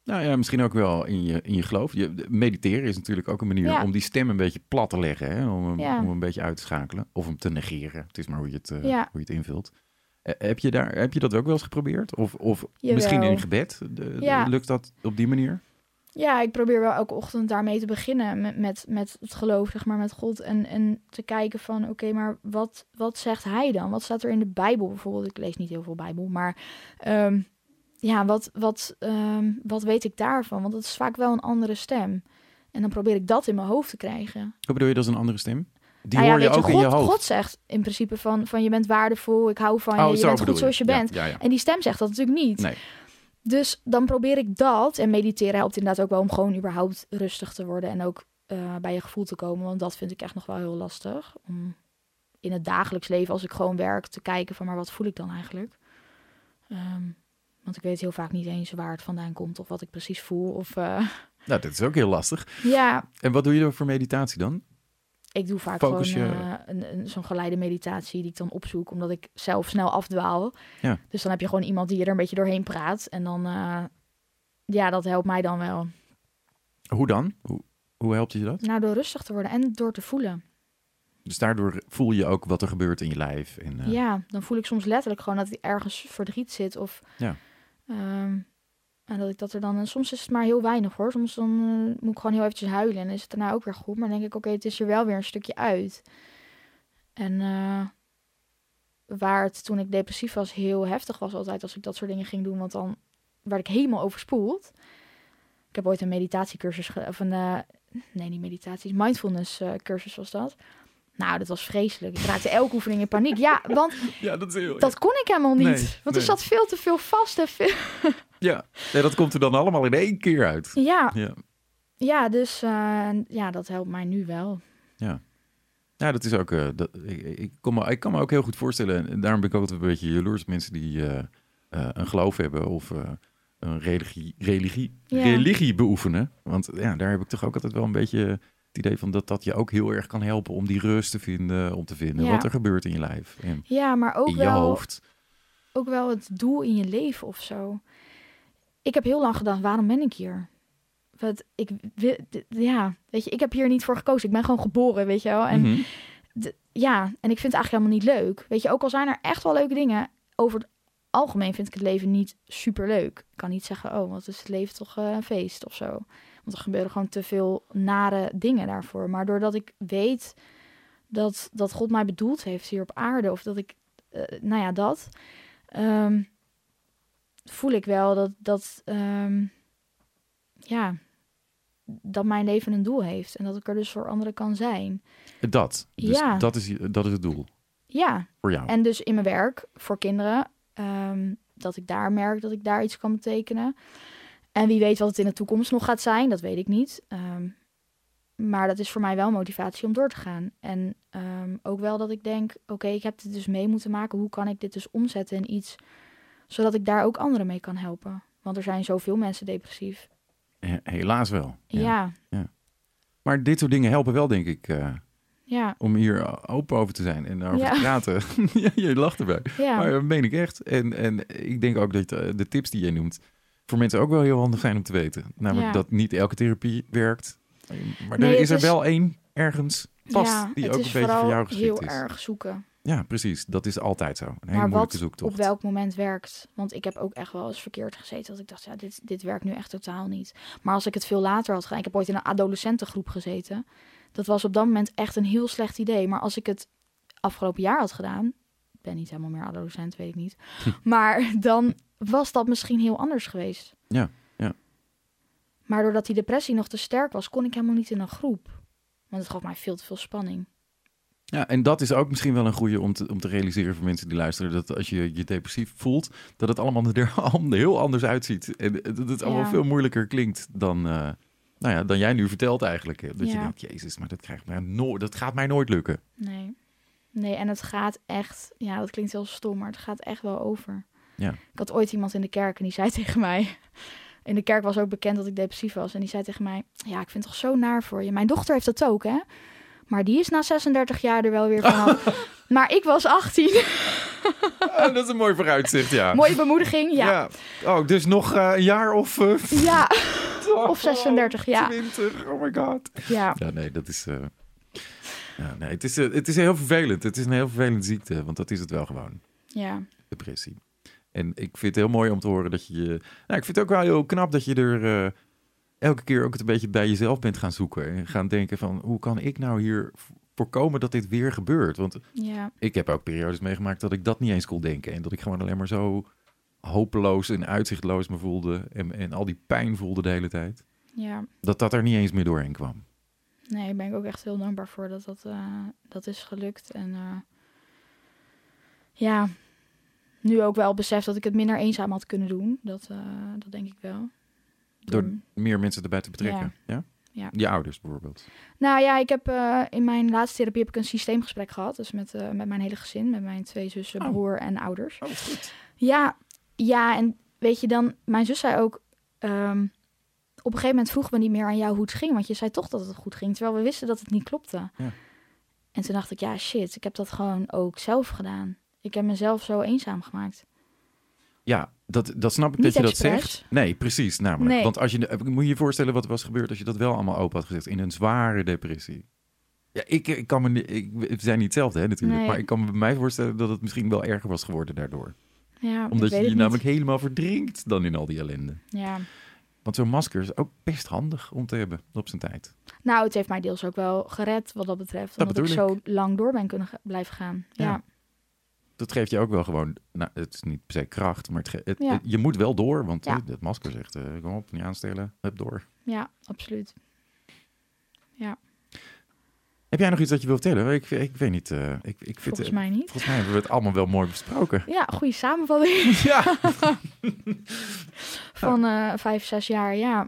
nou ja, misschien ook wel in je, in je geloof. Je, mediteren is natuurlijk ook een manier Ja. om die stem een beetje plat te leggen. Hè? Om, hem, Ja. om hem een beetje uit te schakelen. Of hem te negeren. Het is maar hoe je het, eh, Ja. hoe je het invult. Eh, heb, je daar, heb je dat ook wel eens geprobeerd? Of, of Jawel. misschien in gebed? De- de- Ja. lukt dat op die manier? Ja, ik probeer wel elke ochtend daarmee te beginnen met, met, met het geloof, zeg maar, met God. En, en te kijken van, oké, maar wat, wat zegt hij dan? Wat staat er in de Bijbel bijvoorbeeld? Ik lees niet heel veel Bijbel, maar ehm, ja, wat, wat, ehm, wat weet ik daarvan? Want het is vaak wel een andere stem. En dan probeer ik dat in mijn hoofd te krijgen. Hoe bedoel je, dat is een andere stem? Die Nou ja, hoor je ook God, in je hoofd? God zegt in principe van, van je bent waardevol, ik hou van je, oh, je bent goed zoals je bent. Ja, ja. En die stem zegt dat natuurlijk niet. Nee. Dus dan probeer ik dat. En mediteren helpt inderdaad ook wel om gewoon überhaupt rustig te worden. En ook eh, bij je gevoel te komen. Want dat vind ik echt nog wel heel lastig. Om in het dagelijks leven, als ik gewoon werk, te kijken van maar wat voel ik dan eigenlijk? Ehm, want ik weet heel vaak niet eens waar het vandaan komt. Of wat ik precies voel. Of eh, Nou, dat is ook heel lastig. ja, En wat doe je dan voor meditatie dan? ik doe vaak Focus gewoon je- eh, een, een, zo'n geleide meditatie die ik dan opzoek. Omdat ik zelf snel afdwaal. Ja. Dus dan heb je gewoon iemand die je er een beetje doorheen praat. En dan, eh, ja, dat helpt mij dan wel. Hoe dan? Hoe, hoe helpt je dat? Nou, door rustig te worden en door te voelen. Dus daardoor voel je ook wat er gebeurt in je lijf. En, Ja, dan voel ik soms letterlijk gewoon dat ergens verdriet zit. Of, Ja. Ehm, en dat ik dat er dan... En soms is het maar heel weinig hoor. Soms dan eh, moet ik gewoon heel eventjes huilen. En is het daarna ook weer goed. Maar dan denk ik, oké, het is er wel weer een stukje uit. En eh, waar het toen ik depressief was heel heftig was altijd als ik dat soort dingen ging doen. Want dan werd ik helemaal overspoeld. Ik heb ooit een meditatiecursus. Of eh, nee, niet meditatie, mindfulness cursus was dat. Nou, dat was vreselijk. Ik raakte elke oefening in paniek. Ja, want ja, dat is heel... dat kon ik helemaal niet. Nee, want nee. er zat veel te veel vast. En veel... Ja. Nee, dat komt er dan allemaal in één keer uit. Ja, Ja. ja, dus eh, ja, dat helpt mij nu wel. Ja, dat is ook. eh, dat, ik, ik, kon me, ik kan me ook heel goed voorstellen. En daarom ben ik altijd een beetje jaloers op mensen die eh, een geloof hebben of een religie, religie, Ja. religie beoefenen. Want ja, daar heb ik toch ook altijd wel een beetje het idee van dat dat je ook heel erg kan helpen om die rust te vinden, om te vinden Ja. wat er gebeurt in je lijf en Ja, maar ook in je hoofd. ook wel het doel in je leven of zo. Ik heb heel lang gedacht, waarom ben ik hier? Wat, ik, ja, weet je, ik heb hier niet voor gekozen. Ik ben gewoon geboren, weet je wel. En Mhm. ja, en ik vind het eigenlijk helemaal niet leuk. Weet je, ook al zijn er echt wel leuke dingen. Over het algemeen vind ik het leven niet super leuk. Ik kan niet zeggen, oh, wat is het leven toch eh, een feest of zo. Want er gebeuren gewoon te veel nare dingen daarvoor. Maar doordat ik weet dat, dat God mij bedoeld heeft hier op aarde, of dat ik, eh, nou ja, dat, ehm, voel ik wel dat, dat ehm, ja, dat mijn leven een doel heeft. En dat ik er dus voor anderen kan zijn. Dat. Dus Ja. dat, is, dat is het doel Ja, voor jou. En dus in mijn werk voor kinderen, ehm, dat ik daar merk dat ik daar iets kan betekenen. En wie weet wat het in de toekomst nog gaat zijn, dat weet ik niet. Ehm, maar dat is voor mij wel motivatie om door te gaan. En ehm, ook wel dat ik denk, oké, ik heb dit dus mee moeten maken. Hoe kan ik dit dus omzetten in iets Zodat ik daar ook anderen mee kan helpen. Want er zijn zoveel mensen depressief. He- Helaas wel. Ja, Maar dit soort dingen helpen wel, denk ik, eh, ja, om hier open over te zijn en over Ja. te praten. ja, je lacht erbij. ja. Maar dat meen ik echt. En, en ik denk ook dat eh, de tips die jij noemt voor mensen ook wel heel handig zijn om te weten. Namelijk Ja. dat niet elke therapie werkt. Maar Nee, er is er is- wel één ergens vast ja, die ook een beetje voor jou geschikt heel is. erg zoeken. Ja, precies. Dat is altijd zo. Een hele Maar moeilijke wat zoektocht. op welk moment werkt. Want ik heb ook echt wel eens verkeerd gezeten. Dat ik dacht, ja, dit, dit werkt nu echt totaal niet. Maar als ik het veel later had gedaan. Ik heb ooit in een adolescentengroep gezeten. Dat was op dat moment echt een heel slecht idee. Maar als ik het afgelopen jaar had gedaan. Ik ben niet helemaal meer adolescent, weet ik niet. Maar dan was dat misschien heel anders geweest. Ja, ja. Maar doordat die depressie nog te sterk was, kon ik helemaal niet in een groep. Want het gaf mij veel te veel spanning. Ja, en dat is ook misschien wel een goede om te, om te realiseren voor mensen die luisteren. Dat als je je depressief voelt, dat het allemaal er heel anders uitziet. En dat het allemaal Ja. veel moeilijker klinkt dan, eh, nou ja, dan jij nu vertelt eigenlijk. Dat je denkt, jezus, maar dat, krijgt mij nooit, dat gaat mij nooit lukken. Nee. Nee, en het gaat echt... Ja, dat klinkt heel stom, maar het gaat echt wel over. Ja. Ik had ooit iemand in de kerk en die zei tegen mij... In de kerk was ook bekend dat ik depressief was. En die zei tegen mij... Ja, ik vind het toch zo naar voor je. Mijn dochter heeft dat ook, hè? Maar die is na 36 jaar er wel weer vanaf. maar ik was 18. Ah, dat is een mooi vooruitzicht, ja. Mooie bemoediging, ja. Oh, dus nog eh, een jaar of... eh, Ja, of 36, ja. 20, oh my god. ja. Ja, nee, dat is... eh, ja, nee, het, is het is heel vervelend. Het is een heel vervelende ziekte, want dat is het wel gewoon. ja. depressie. En ik vind het heel mooi om te horen dat je... Nou, ik vind het ook wel heel knap dat je er eh, elke keer ook het een beetje bij jezelf bent gaan zoeken. En gaan denken van, hoe kan ik nou hier voorkomen dat dit weer gebeurt? Want Ja, ik heb ook periodes meegemaakt dat ik dat niet eens kon denken. En dat ik gewoon alleen maar zo hopeloos en uitzichtloos me voelde. En, en al die pijn voelde de hele tijd. ja. Dat dat er niet eens meer doorheen kwam. Nee, daar ben ik ook echt heel dankbaar voor dat dat, eh, dat is gelukt. En eh, ja, nu ook wel besef dat ik het minder eenzaam had kunnen doen. Dat, eh, dat denk ik wel. Door meer mensen erbij te betrekken. Ja. Ja. Ja. Je ouders bijvoorbeeld. Nou ja, ik heb eh, in mijn laatste therapie heb ik een systeemgesprek gehad. Dus met, eh, met mijn hele gezin, met mijn twee zussen, Oh. broer en ouders. Oh, goed. Ja, ja, en weet je dan, mijn zus zei ook, ehm, op een gegeven moment vroegen we niet meer aan jou hoe het ging, want je zei toch dat het goed ging, terwijl we wisten dat het niet klopte. Ja. En toen dacht ik, ja shit, ik heb dat gewoon ook zelf gedaan. Ik heb mezelf zo eenzaam gemaakt. Ja, dat, dat snap ik Niet dat je dat zegt. Nee, precies. Namelijk. Nee. Want als je, moet je je voorstellen wat er was gebeurd als je dat wel allemaal open had gezegd in een zware depressie. Ja, ik, ik kan me niet, ik, we zijn niet hetzelfde hè, natuurlijk. Nee. Maar ik kan me bij mij voorstellen dat het misschien wel erger was geworden daardoor. Ja, Omdat je je namelijk helemaal verdrinkt dan in al die ellende. Ja. Want zo'n masker is ook best handig om te hebben op zijn tijd. Nou, het heeft mij deels ook wel gered wat dat betreft. Dat omdat ik zo lang door ben kunnen blijven gaan. Ja. Ja, Dat geeft je ook wel gewoon, nou, het is niet per se kracht, maar het ge- het, Ja. het- je moet wel door. Want Ja. eh, dat masker zegt, eh, kom op, niet aanstellen, heb door. ja, absoluut. Heb jij nog iets dat je wilt vertellen? Ik, ik weet niet. eh, ik, ik vind, Volgens mij niet. Volgens mij hebben we het allemaal wel mooi besproken. Ja, goede samenvatting Ja. van vijf, zes jaar. Ja,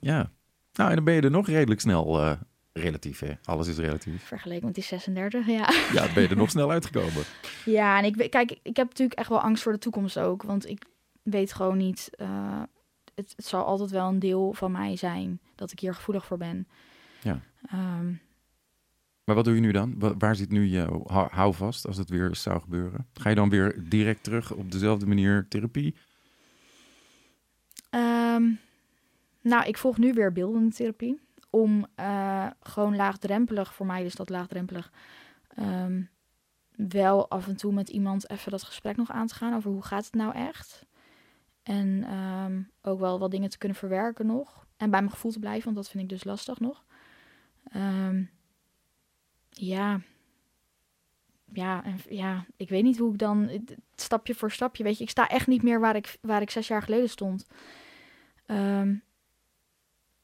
ja. Nou, en dan ben je er nog redelijk snel, relatief hè. Alles is relatief. vergeleken met die 36. Ja. Ja, ben je er nog snel uitgekomen. Ja, en ik kijk, ik heb natuurlijk echt wel angst voor de toekomst ook. Want ik weet gewoon niet. eh, het, het zal altijd wel een deel van mij zijn dat ik hier gevoelig voor ben. Ja. Ehm, Maar wat doe je nu dan? Wa- Waar zit nu je hou- houvast als het weer zou gebeuren? Ga je dan weer direct terug op dezelfde manier therapie? ehm, nou, ik volg nu weer beeldende therapie. Om eh, gewoon laagdrempelig, voor mij is dat laagdrempelig, ehm, wel af en toe met iemand even dat gesprek nog aan te gaan over hoe gaat het nou echt. En ehm, ook wel wat dingen te kunnen verwerken nog. En bij mijn gevoel te blijven, want dat vind ik dus lastig nog. Ehm, ja. Ja, ja, ik weet niet hoe ik dan het- stapje voor stapje, weet je, ik sta echt niet meer waar ik, waar ik zes jaar geleden stond. Ehm,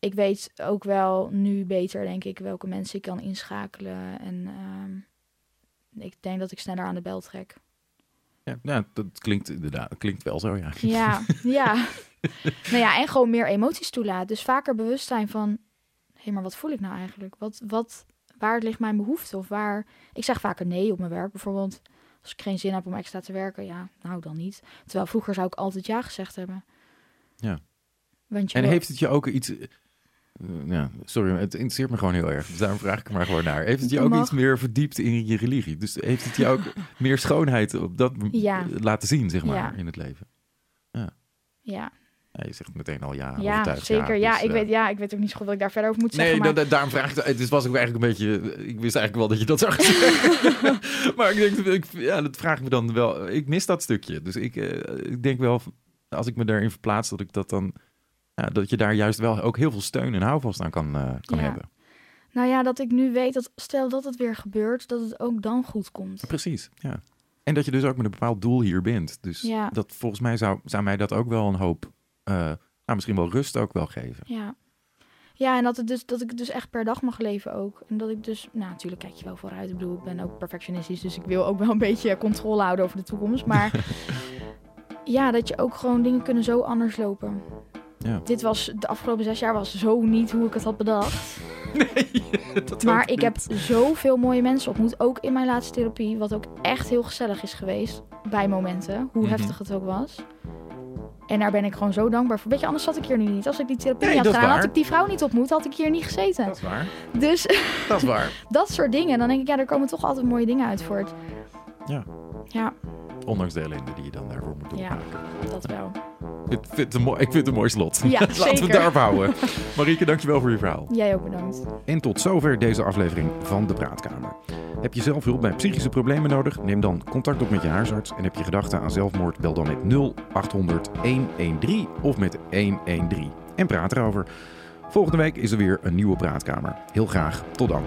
ik weet ook wel nu beter, denk ik, welke mensen ik kan inschakelen. En ehm, ik denk dat ik sneller aan de bel trek. Ja, ja dat klinkt inderdaad dat klinkt wel zo, ja. Ja, ja. nou ja, en gewoon meer emoties toelaten. Dus vaker bewust zijn van, hé, maar wat voel ik nou eigenlijk? Wat, wat, waar ligt mijn behoefte? Of waar, ik zeg vaker nee op mijn werk bijvoorbeeld. Als Als ik geen zin heb om extra te werken, ja, nou dan niet. Terwijl vroeger zou ik altijd ja gezegd hebben. Ja. Want je En wil- heeft het je ook iets... eh, ja, sorry, het interesseert me gewoon heel erg. Dus daarom vraag ik er maar gewoon naar. Heeft het je ook mag. iets meer verdiept in je religie? Dus heeft het je ook meer schoonheid op dat Ja. laten zien, zeg maar, Ja. in het leven? ja, Ja, je zegt meteen al ja, ja zeker. Ja, dus, ik, eh, weet, ja, ik weet ook niet zo goed wat ik daar verder over moet Nee, zeggen. maar... da- daarom vraag ik het. Dus was ik eigenlijk een beetje. Ik wist eigenlijk wel dat je dat zou zeggen. maar ik denk, ik, ja, dat vraag ik me dan wel. Ik mis dat stukje. Dus ik, eh, ik denk wel, als ik me daarin verplaats, dat ik dat dan. Ja, dat je daar juist wel ook heel veel steun en houvast aan kan, eh, kan Ja. hebben. Nou ja, dat ik nu weet dat stel dat het weer gebeurt, dat het ook dan goed komt. Precies, ja. En dat je dus ook met een bepaald doel hier bent. Dus Ja. dat volgens mij zou, zou mij dat ook wel een hoop. eh, nou, misschien wel rust ook wel geven. Ja. Ja, en dat, het dus, dat ik dus echt per dag mag leven ook. En dat ik dus, nou natuurlijk kijk je wel vooruit. Ik bedoel, ik ben ook perfectionistisch, dus ik wil ook wel een beetje controle houden over de toekomst. Maar ja, dat je ook gewoon dingen kunnen zo anders lopen. Ja. Dit was, de afgelopen zes jaar was zo niet hoe ik het had bedacht. Nee, dat Maar ik heb zoveel mooie mensen ontmoet, ook in mijn laatste therapie. Wat ook echt heel gezellig is geweest, bij momenten, hoe Mhm. heftig het ook was. En daar ben ik gewoon zo dankbaar voor. Weet je, anders zat ik hier nu niet. Als ik die therapie Nee, had gedaan, had ik die vrouw niet ontmoet, had ik hier niet gezeten. Dat is waar. Dus Dat is waar. dat soort dingen. Dan denk ik, ja, er komen toch altijd mooie dingen uit voort. Ja. Ja, Ondanks de ellende die je dan daarvoor moet Ja. opmaken. dat wel. Ik vind, het een mooi, ik vind het een mooi slot. Ja, Laten we het daarop houden. Marieke, dankjewel voor je verhaal. Jij ook bedankt. En tot zover deze aflevering van De Praatkamer. Heb je zelf hulp bij psychische problemen nodig? Neem dan contact op met je huisarts. En heb je gedachten aan zelfmoord? Bel dan met 0800 113 of met 113. En praat erover. Volgende week is er weer een nieuwe Praatkamer. Heel graag. Tot dan.